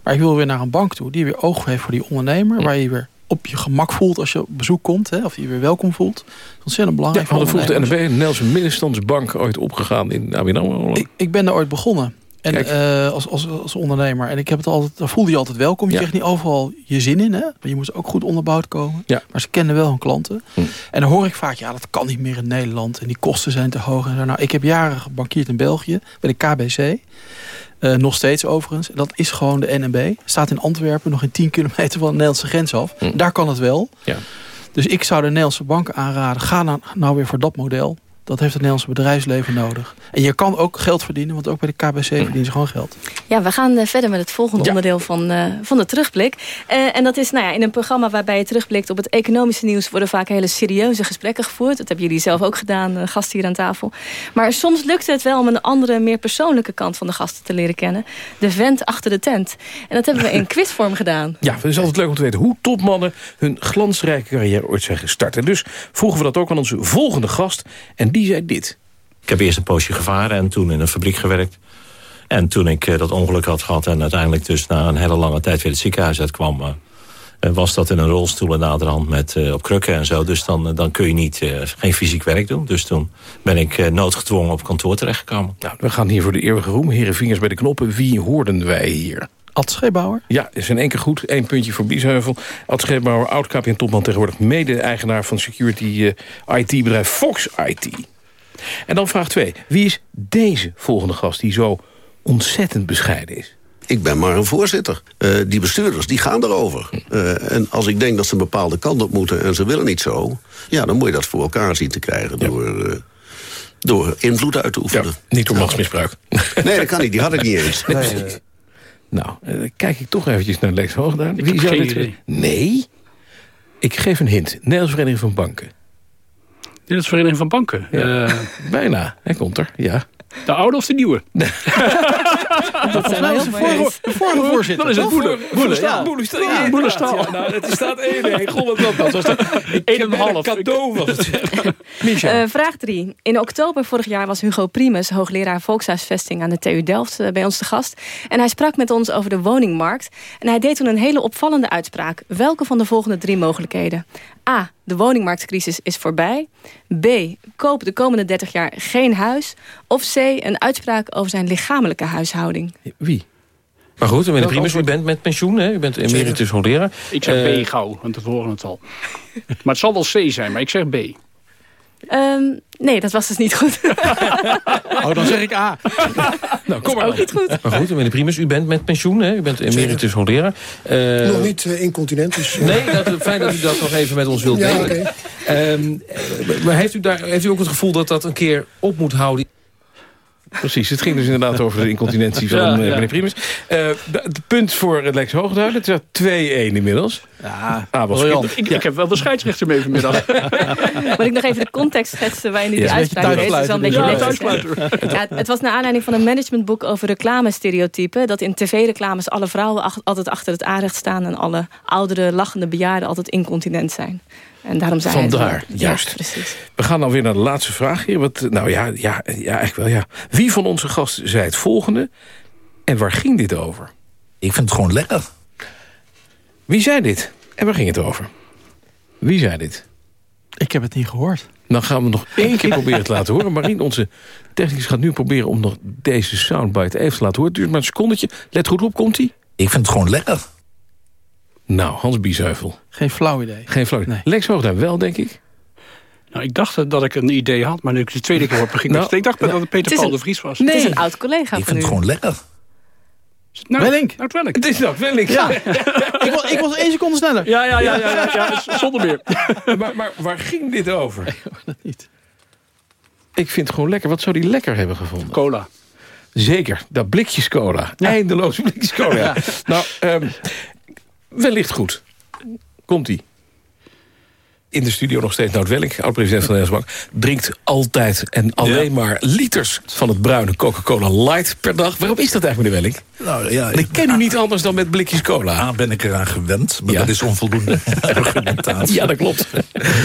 Maar ik wil weer naar een bank toe die weer oog heeft voor die ondernemer. Hm. Waar je weer op je gemak voelt als je op bezoek komt. Hè, of je weer welkom voelt. Dat is ontzettend belangrijk. Ja, vroeg de NB, Nelson Middenstandsbank, ooit opgegaan in ABN AMRO? Ik, ik ben daar ooit begonnen. En uh, als, als, als ondernemer. En ik heb het altijd, daar voelde je altijd welkom. Je ja. kreeg niet overal je zin in. Hè? Maar je moest ook goed onderbouwd komen. Ja. Maar ze kennen wel hun klanten. Hm. En dan hoor ik vaak, ja, dat kan niet meer in Nederland. En die kosten zijn te hoog. En zo. Nou, ik heb jaren gebankierd in België. Bij de KBC. Uh, nog steeds overigens. Dat is gewoon de NNB. Staat in Antwerpen, nog in 10 kilometer van de Nederlandse grens af. Hm. Daar kan het wel. Ja. Dus ik zou de Nederlandse banken aanraden. Ga nou, nou weer voor dat model. Dat heeft het Nederlandse bedrijfsleven nodig. En je kan ook geld verdienen, want ook bij de KBC verdienen ze gewoon geld. Ja, we gaan uh, verder met het volgende ja. onderdeel van, uh, van de terugblik. Uh, en dat is nou ja, in een programma waarbij je terugblikt op het economische nieuws... worden vaak hele serieuze gesprekken gevoerd. Dat hebben jullie zelf ook gedaan, gast hier aan tafel. Maar soms lukt het wel om een andere, meer persoonlijke kant van de gasten te leren kennen. De vent achter de tent. En dat hebben we in [LAUGHS] quizvorm gedaan. Ja, het is altijd leuk om te weten hoe topmannen hun glansrijke carrière ooit zijn gestart. En dus vroegen we dat ook aan onze volgende gast... En die zei dit. Ik heb eerst een poosje gevaren en toen in een fabriek gewerkt. En toen ik uh, dat ongeluk had gehad en uiteindelijk dus na een hele lange tijd weer het ziekenhuis uitkwam... Uh, was dat in een rolstoel en naderhand met, op krukken en zo. Dus dan, dan kun je niet, geen fysiek werk doen. Dus toen ben ik noodgedwongen op kantoor terechtgekomen. Nou, we gaan hier voor de eeuwige roem. Heren vingers bij de knoppen. Wie hoorden wij hier? Ad Scheepbouwer? Ja, is in één keer goed. Eén puntje voor Biesheuvel. Ad Scheepbouwer, oud-KPN-topman, tegenwoordig mede-eigenaar van security IT-bedrijf Fox IT. En dan vraag 2. Wie is deze volgende gast die zo ontzettend bescheiden is? Ik ben maar een voorzitter. Uh, die bestuurders, die gaan erover. Uh, en als ik denk dat ze een bepaalde kant op moeten... en ze willen niet zo... ja, dan moet je dat voor elkaar zien te krijgen... Ja. door, uh, door invloed uit te oefenen. Ja, niet door machtsmisbruik. Nee, dat kan niet. Die had ik niet eens. Nee, Nou, kijk ik toch eventjes naar Lex Hoogdaan. Wie zou dit... Idee. Nee? Ik geef een hint. Nederlands Vereniging van Banken. Is Vereniging van Banken. Ja. Uh, [LAUGHS] Bijna, hij komt er, ja. De oude of de nieuwe? [LAUGHS] dat zijn nou de vorige, de vorige voorzitter. Dat is het Boele. Boele, ja. Boele, Boele staal. Ja, nou, het staat 1 God, wat dat was. [LAUGHS] Een half. cadeau was het. [LAUGHS] Uh, vraag 3. In oktober vorig jaar was Hugo Primus, hoogleraar volkshuisvesting aan de TU Delft, uh, bij ons te gast. En hij sprak met ons over de woningmarkt. En hij deed toen een hele opvallende uitspraak. Welke van de volgende drie mogelijkheden? A. De woningmarktcrisis is voorbij. B. Koop de komende 30 jaar geen huis. Of C. Een uitspraak over zijn lichamelijke huishouding. Wie? Maar goed, meneer Primus, u bent met pensioen, hè? U bent emeritus hoogleraar. Ik zeg uh, B gauw, want we horen het al. maar het zal wel C zijn, maar ik zeg B. Ehm, nee, dat was dus niet goed. oh, dan zeg ik A. [LAUGHS] nou, kom maar. Ook niet goed. Maar goed, meneer Primus, u bent met pensioen, hè? U bent emeritus hoogleraar. Uh, nog niet uh, incontinent, dus... Uh... Nee, dat, fijn dat u dat nog even met ons wilt ja, delen. Okay. Um, maar heeft u, daar, heeft u ook het gevoel dat dat een keer op moet houden? Precies, het ging dus inderdaad over de incontinentie van ja, ja. meneer Primus. Uh, het punt voor Lex Hoogduin, het is 2-1 inmiddels. Ja, ah, was ik, ik, heb wel de scheidsrechter mee vanmiddag. [LAUGHS] Moet ik nog even de context schetsen waarin die, die uitspraak is? is wel een beetje ja, ja, het was naar aanleiding van een managementboek over reclamestereotypen. Dat in tv-reclames alle vrouwen altijd achter het aanrecht staan... en alle oudere, lachende bejaarden altijd incontinent zijn. En daarom zei Vandaar, juist. Ja, precies. We gaan dan weer naar de laatste vraag hier. Wat, nou ja, ja, ja, eigenlijk wel, ja. Wie van onze gasten zei het volgende? En waar ging dit over? Ik vind het gewoon lekker. Wie zei dit? En waar ging het over? Wie zei dit? Ik heb het niet gehoord. Dan gaan we nog één [LAUGHS] keer proberen te laten horen. Marien, onze technicus gaat nu proberen om nog deze soundbite even te laten horen. Het duurt maar een secondetje. Let goed op, komt-ie? Ik vind het gewoon lekker. Nou, Hans Biesheuvel. Geen flauw idee. Geen flauw idee. Nee. Lex Hoogduin wel, denk ik. Nou, ik dacht dat ik een idee had, maar nu ik de tweede keer hoor begin nou, ik dacht nou, dat het Peter Paul de Vries was. Nee. Het is een oud collega Ik vind het gewoon lekker. Nou, Wellink. Nou, Wellink. Het is nou Wellink. Ja. ik, was, ik was één seconde sneller. Ja, ja, ja, ja, ja, ja [LAUGHS] zonder meer. [LAUGHS] maar, maar waar ging dit over? Ik dat niet. Ik vind het gewoon lekker. Wat zou die lekker hebben gevonden? Cola. Zeker, dat blikjes cola. Ja. Eindeloos blikjes cola. Ja. Nou, um, wellicht goed. Komt-ie in de studio nog steeds Nout Welling, oud-president van de Nederlandse Bank... drinkt altijd en alleen ja. maar liters van het bruine Coca-Cola Light per dag. Waarom is dat eigenlijk, meneer Welling? Nou, ja, ik ken u niet anders dan met blikjes cola. A, ben ik eraan gewend, maar ja. dat is onvoldoende [LAUGHS] [LAUGHS] argumentatie. Ja, dat klopt.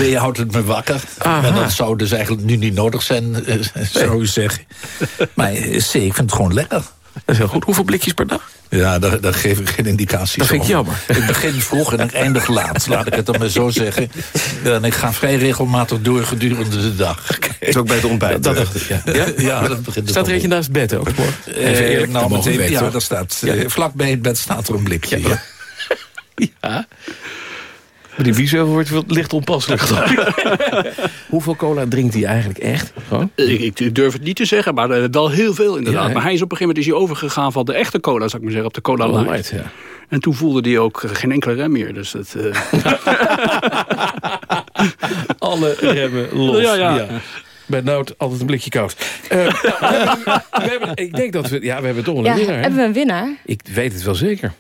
Je houdt het me wakker. Maar dat zou dus eigenlijk nu niet nodig zijn, [LAUGHS] zou u zeggen. Maar C, ik vind het gewoon lekker. Dat is heel goed. Hoeveel blikjes per dag? Ja, daar, daar geef ik geen indicaties Dat vind ik jammer. Ik begin vroeg en ik eindig laat, laat ik het dan maar zo zeggen. En ik ga vrij regelmatig door gedurende de dag. Okay. Is ook bij het ontbijt. Dat, dacht ik, ja. ja? ja dat begint staat er eentje naast het bed ook? Even eerlijk, nou, meteen, ja, daar staat, ja. uh, vlakbij het bed staat er een blikje. Ja. ja. [LAUGHS] Die Wiesel wordt licht onpasselijk. [LAUGHS] Hoeveel cola drinkt hij eigenlijk echt? Ik, ik, durf het niet te zeggen, maar uh, wel heel veel inderdaad. Ja, maar hij is op een gegeven moment is hij overgegaan van de echte cola, zou ik maar zeggen, op de cola light. light ja. En toen voelde hij ook geen enkele rem meer. Dus dat, uh... [LAUGHS] Alle remmen los. Ja, ja. ja. Bij Nout altijd een blikje koud. [LAUGHS] Uh, nou, we hebben, ik denk dat we... Ja, we hebben toch een ja, winnaar. Hebben we een winnaar? Ik weet het wel zeker.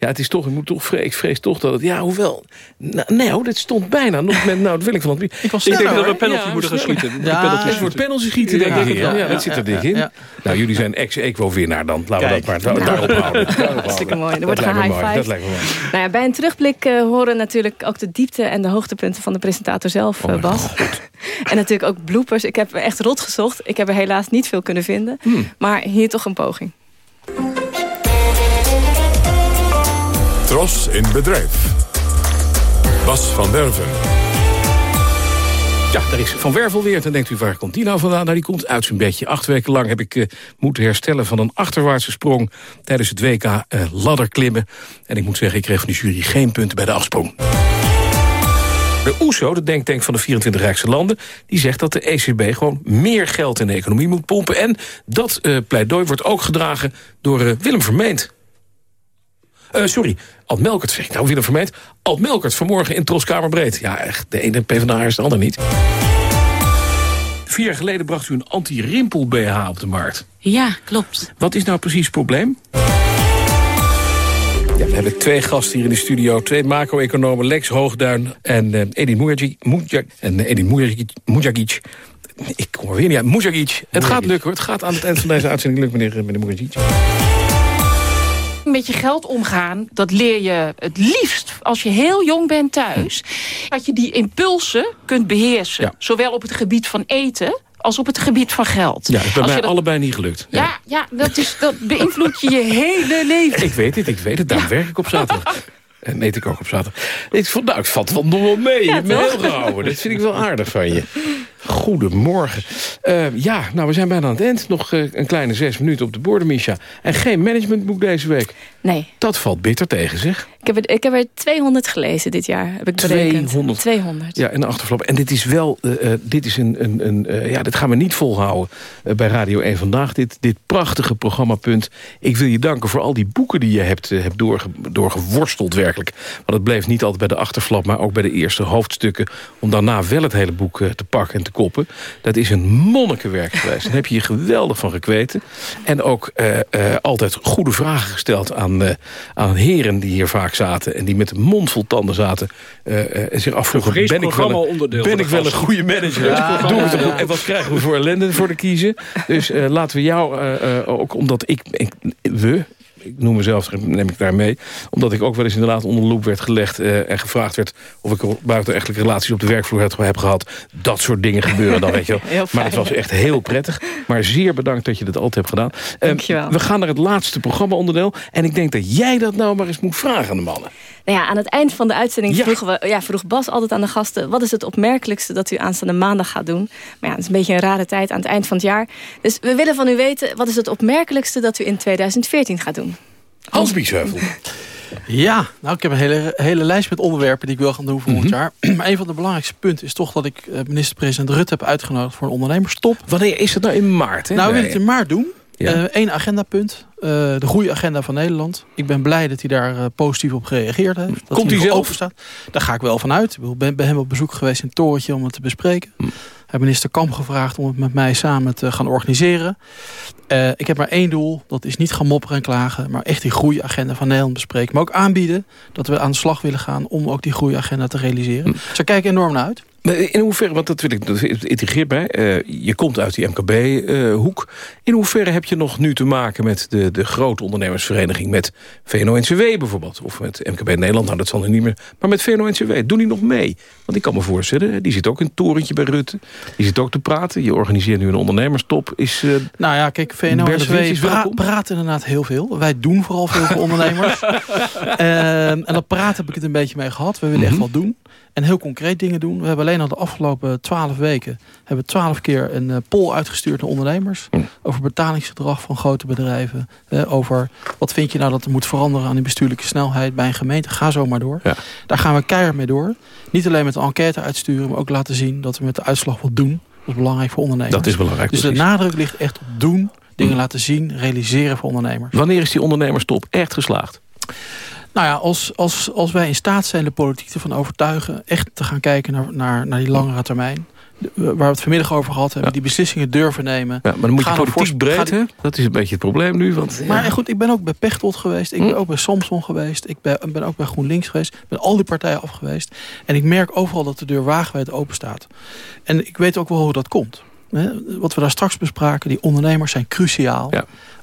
Ja, het is toch, ik, moet toch vrees, ik vrees toch dat het... Ja, hoewel... Nou, nee, dit stond bijna nog met... Nou, dat wil ik van het... Ik, was ik denk dat we penalty ja, moeten gaan schieten. Ja, penalty het wordt penalty schieten, denk ik. Ja, ja, dat zit er dik in. Nou, jullie zijn ex-equo-winnaar dan. Laten we dat maar daarop houden. Hartstikke mooi. Er wordt een high five. Dat lijkt me mooi. Nou ja, bij een terugblik uh, horen natuurlijk ook de diepte en de hoogtepunten van de presentator zelf, uh, Bas. [LAUGHS] En natuurlijk ook bloopers. Ik heb echt rot gezocht. Ik heb er helaas niet veel kunnen vinden. Hmm. Maar hier toch een poging. Tros in bedrijf. Bas van Werven. Ja, daar is Van Wervel weer. Dan denkt u, waar komt die nou vandaan? Nou, die komt uit zijn bedje. Acht weken lang heb ik uh, moeten herstellen van een achterwaartse sprong... tijdens het WK uh, ladderklimmen. En ik moet zeggen, ik kreeg van de jury geen punten bij de afsprong. De OESO, de denktank van de 24 rijkste landen... die zegt dat de ECB gewoon meer geld in de economie moet pompen. En dat uh, pleidooi wordt ook gedragen door Willem Vermeend. Uh, sorry, Alt Melkert, zeg ik nou, Willem Vermeend. Alt Melkert vanmorgen in Troskamerbreed. Ja, echt, de ene PvdA is de ander niet. Vier jaar geleden bracht u een anti-rimpel BH op de markt. Ja, klopt. Wat is nou precies het probleem? Ja, we hebben twee gasten hier in de studio. Twee macro-economen, Lex Hoogduin en uh, Edin Mujagic. En Edin Mujagic. Ik kom er weer niet uit. Mujagic. Het gaat lukken hoor. Het gaat aan het eind van deze uitzending lukken, meneer, meneer Mujagic met je geld omgaan, dat leer je het liefst als je heel jong bent thuis. Dat je die impulsen kunt beheersen. Zowel op het gebied van eten als op het gebied van geld. Ja, is bij mij allebei niet gelukt. Ja, ja, ja dat, is, dat beïnvloedt je je hele leven. Ik weet het, ik weet het. Daar werk ik op zaterdag. [LAUGHS] En eet ik ook op zaterdag. Ik vond, nou, het valt wel nog wel mee. Ja, je bent heel gehouden. Dat vind ik wel aardig van je. Goedemorgen. Uh, ja, nou, we zijn bijna aan het eind. Nog uh, een kleine zes minuten op de borden, Misha. En geen managementboek deze week. Nee. Dat valt bitter tegen, zeg. Ik heb, er, ik heb er 200 gelezen dit jaar, heb ik 200. 200. Ja, en de achterflap. En dit is wel, uh, dit is een, een, een ja, dit gaan we niet volhouden bij Radio 1 Vandaag. Dit, dit prachtige programmapunt. Ik wil je danken voor al die boeken die je hebt, hebt doorge, doorgeworsteld werkelijk. Want het bleef niet altijd bij de achterflap, maar ook bij de eerste hoofdstukken. Om daarna wel het hele boek te pakken en te koppen. Dat is een monnikenwerk geweest. Daar heb je je geweldig van gekweten. En ook uh, uh, altijd goede vragen gesteld aan, uh, aan heren die hier vaak zaten. En die met een mond vol tanden zaten. en zich afvroegen, ben ik wel een, ben ik wel een goede manager? Ja, Doe het ja. En wat krijgen we voor ellende voor te kiezen? Dus laten we jou ook, omdat ik, ik we, ik noem mezelf, neem ik daar mee. Omdat ik ook wel eens inderdaad onder de loep werd gelegd... Uh, en gevraagd werd of ik buitenechtelijke relaties op de werkvloer heb gehad. Dat soort dingen gebeuren dan, weet je wel. [LAUGHS] Maar het was echt heel prettig. Maar zeer bedankt dat je dat altijd hebt gedaan. Uh, we gaan naar het laatste programma-onderdeel. En ik denk dat jij dat nou maar eens moet vragen aan de mannen. Nou ja, aan het eind van de uitzending ja. vroegen we, ja, vroeg Bas altijd aan de gasten... wat is het opmerkelijkste dat u aanstaande maandag gaat doen? Maar ja, het is een beetje een rare tijd aan het eind van het jaar. Dus we willen van u weten... wat is het opmerkelijkste dat u in 2014 gaat doen? Hans Biesheuvel. [LAUGHS] Ja, nou ik heb een hele, hele lijst met onderwerpen die ik wil gaan doen volgend mm -hmm. jaar. [CLEARS THROAT] Maar een van de belangrijkste punten is toch dat ik minister-president Rutte heb uitgenodigd voor een ondernemerstop. Wanneer is het nou in maart? Hè? Nou, we willen het in maart doen. Eén ja. uh, agendapunt, uh, de groeiagenda van Nederland. Ik ben blij dat hij daar uh, positief op gereageerd heeft. Dat Komt hij zelf? Staat. Daar ga ik wel vanuit. Ik ben bij hem op bezoek geweest in het torentje om het te bespreken. Hm. Ik heb minister Kamp gevraagd om het met mij samen te gaan organiseren. Ik heb maar één doel, dat is niet gaan mopperen en klagen... maar echt die groeiagenda van Nederland bespreken. Maar ook aanbieden dat we aan de slag willen gaan... om ook die groeiagenda te realiseren. Hm. Dus daar kijk ik enorm naar uit. In hoeverre, want dat wil ik, dat integreert mij. Uh, je komt uit die MKB-hoek. Uh, in hoeverre heb je nog nu te maken met de, de grote ondernemersvereniging... met VNO-NCW bijvoorbeeld? Of met MKB Nederland, nou dat zal nu niet meer... maar met VNO-NCW, doen die nog mee? Want ik kan me voorstellen, die zit ook in het torentje bij Rutte. Die zit ook te praten. Je organiseert nu een ondernemerstop. Is, uh, nou ja, kijk, VNO-NCW pra praat inderdaad heel veel. Wij doen vooral veel voor [LAUGHS] ondernemers. en dat praten heb ik het een beetje mee gehad. We willen mm -hmm. echt wat doen. En heel concreet dingen doen. We hebben alleen al de afgelopen twaalf weken... hebben twaalf keer een uh, poll uitgestuurd naar ondernemers... Mm. over betalingsgedrag van grote bedrijven. Uh, over wat vind je nou dat er moet veranderen... aan die bestuurlijke snelheid bij een gemeente. Ga zo maar door. Ja. Daar gaan we keihard mee door. Niet alleen met de enquête uitsturen... maar ook laten zien dat we met de uitslag wat doen. Dat is belangrijk voor ondernemers. Dat is belangrijk, Dus precies. de nadruk ligt echt op doen... dingen mm. laten zien, realiseren voor ondernemers. Wanneer is die ondernemerstop echt geslaagd? Nou ja, als, als, als wij in staat zijn de politiek ervan overtuigen... echt te gaan kijken naar, naar, naar die langere termijn... waar we het vanmiddag over gehad hebben... Ja. die beslissingen durven nemen. Ja, maar dan moet je politiek breed, hè? Dat is een beetje het probleem nu. Want, maar ja. goed, ik ben ook bij Pechtold geweest. Ik ben hm? ook bij Samson geweest. Ik ben, ben ook bij GroenLinks geweest. Ik ben al die partijen af geweest. En ik merk overal dat de deur wagenwijd open staat. En ik weet ook wel hoe dat komt. Wat we daar straks bespraken, die ondernemers zijn cruciaal.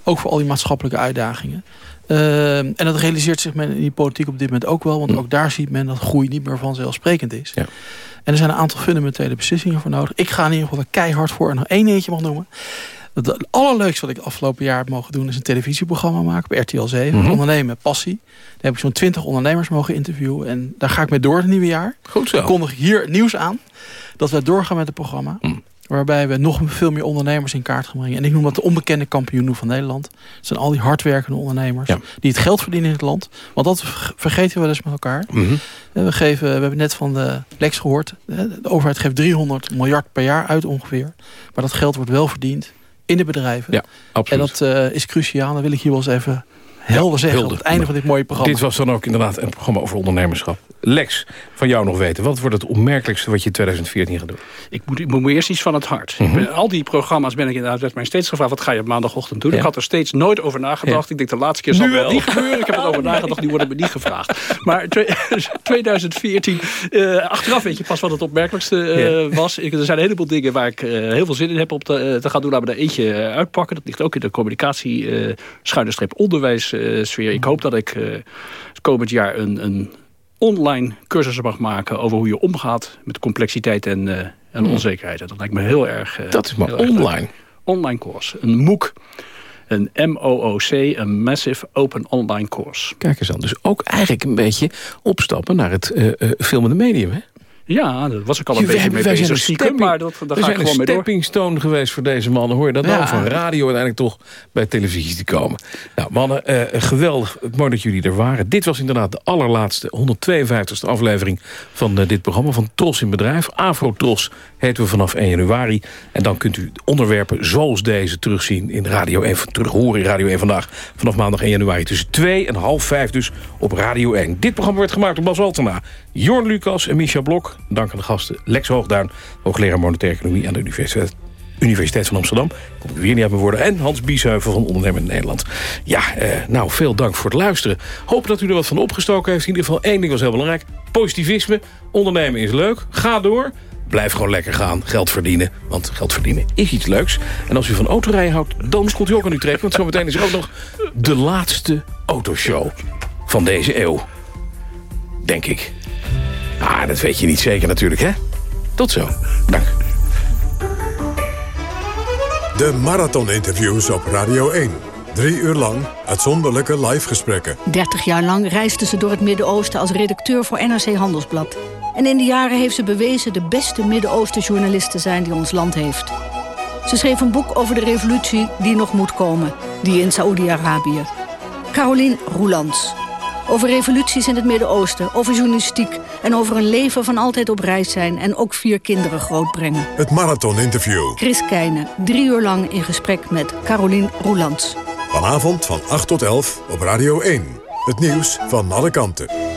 Ook voor al die maatschappelijke uitdagingen. Uh, en dat realiseert zich men in die politiek op dit moment ook wel. Want ook daar ziet men dat groei niet meer vanzelfsprekend is. Ja. En er zijn een aantal fundamentele beslissingen voor nodig. Ik ga in ieder geval er keihard voor. En nog één dingetje mag noemen. Het allerleukste wat ik afgelopen jaar heb mogen doen... is een televisieprogramma maken op RTL 7. Mm -hmm. Ondernemen met passie. Daar heb ik zo'n twintig ondernemers mogen interviewen. En daar ga ik mee door het nieuwe jaar. Goed zo. Dan kondig ik hier nieuws aan. Dat we doorgaan met het programma. Mm. Waarbij we nog veel meer ondernemers in kaart gaan brengen. En ik noem dat de onbekende kampioenen van Nederland. Het zijn al die hardwerkende ondernemers. Ja. Die het geld verdienen in het land. Want dat vergeten we wel eens met elkaar. Mm -hmm. we, geven, we hebben net van de Lex gehoord. De overheid geeft 300 miljard per jaar uit ongeveer. Maar dat geld wordt wel verdiend in de bedrijven. Ja, absoluut. En dat uh, is cruciaal. Dan wil ik hier wel eens even helder zeggen helder. op het einde van dit mooie programma. Dit was dan ook inderdaad een programma over ondernemerschap. Lex, van jou nog weten. Wat wordt het opmerkelijkste wat je in 2014 gaat doen? Ik moet, ik moet me eerst iets van het hart. Mhm. Mm -hmm. Al die programma's ben ik inderdaad werd mij steeds gevraagd... wat ga je op maandagochtend doen? Ja. Ik had er steeds nooit over nagedacht. Ja. Ik denk de laatste keer zal wel niet gebeuren. Ik heb er over nagedacht, die worden me niet gevraagd. Maar 2014, uh, [LAUGHS] achteraf weet je pas wat het opmerkelijkste uh, was. Ik, er zijn een heleboel dingen waar ik uh, heel veel zin in heb om te, te gaan doen. Laten we er eentje uitpakken. Dat ligt ook in de communicatie, schuine streep onderwijssfeer. Ik hoop dat ik komend jaar een... een online cursussen mag maken over hoe je omgaat met complexiteit en, uh, en onzekerheid. Dat lijkt me heel erg... Uh, dat is maar online. Online course. Een MOOC. Een MOOC, een Massive Open Online Course. Kijk eens aan. Dus ook eigenlijk een beetje opstappen naar het uh, filmende medium, hè? Ja, dat was ik al een beetje mee bezig. Stiekem, maar dat, dat we ga zijn gewoon een mee door. stepping stone geweest voor deze mannen. Hoor je dat Ja. nou? Van radio uiteindelijk toch bij televisie te komen. Nou, mannen, eh, geweldig. Mooi dat jullie er waren. Dit was inderdaad de allerlaatste 152e aflevering van eh, dit programma. Van Tros in Bedrijf. Afro-Tros heten we vanaf 1 januari. En dan kunt u onderwerpen zoals deze terugzien in Radio 1. Terug horen in Radio 1 vandaag. Vanaf maandag 1 januari tussen 2 en half 5 dus op Radio 1. Dit programma werd gemaakt door Bas Altena. Jorn Lucas en Micha Blok. Dank aan de gasten Lex Hoogduin, hoogleraar monetaire economie aan de Universiteit, van Amsterdam. Kom ik weer niet uit mijn woorden. En Hans Biesheuvel van Ondernemend Nederland. Ja, eh, nou, veel dank voor het luisteren. Hoop dat u er wat van opgestoken heeft. In ieder geval één ding was heel belangrijk. Positivisme. Ondernemen is leuk. Ga door. Blijf gewoon lekker gaan. Geld verdienen. Want geld verdienen is iets leuks. En als u van autorijden houdt, dan komt u ook aan uw trek. Want zometeen is er ook nog de laatste autoshow van deze eeuw. Denk ik. Ah, dat weet je niet zeker natuurlijk, hè? Tot zo. Dank. De marathoninterviews op Radio 1. Drie uur lang uitzonderlijke live gesprekken. 30 jaar lang reisde ze door het Midden-Oosten als redacteur voor NRC Handelsblad. En in de jaren heeft ze bewezen de beste Midden-Oosten journalist te zijn die ons land heeft. Ze schreef een boek over de revolutie die nog moet komen, die in Saoedi-Arabië. Caroline Roelands. Over revoluties in het Midden-Oosten, over journalistiek... en over een leven van altijd op reis zijn en ook vier kinderen grootbrengen. Het marathoninterview. Chris Keijne, drie uur lang in gesprek met Caroline Roelands. Vanavond van 8 tot 11 op Radio 1. Het nieuws van alle kanten.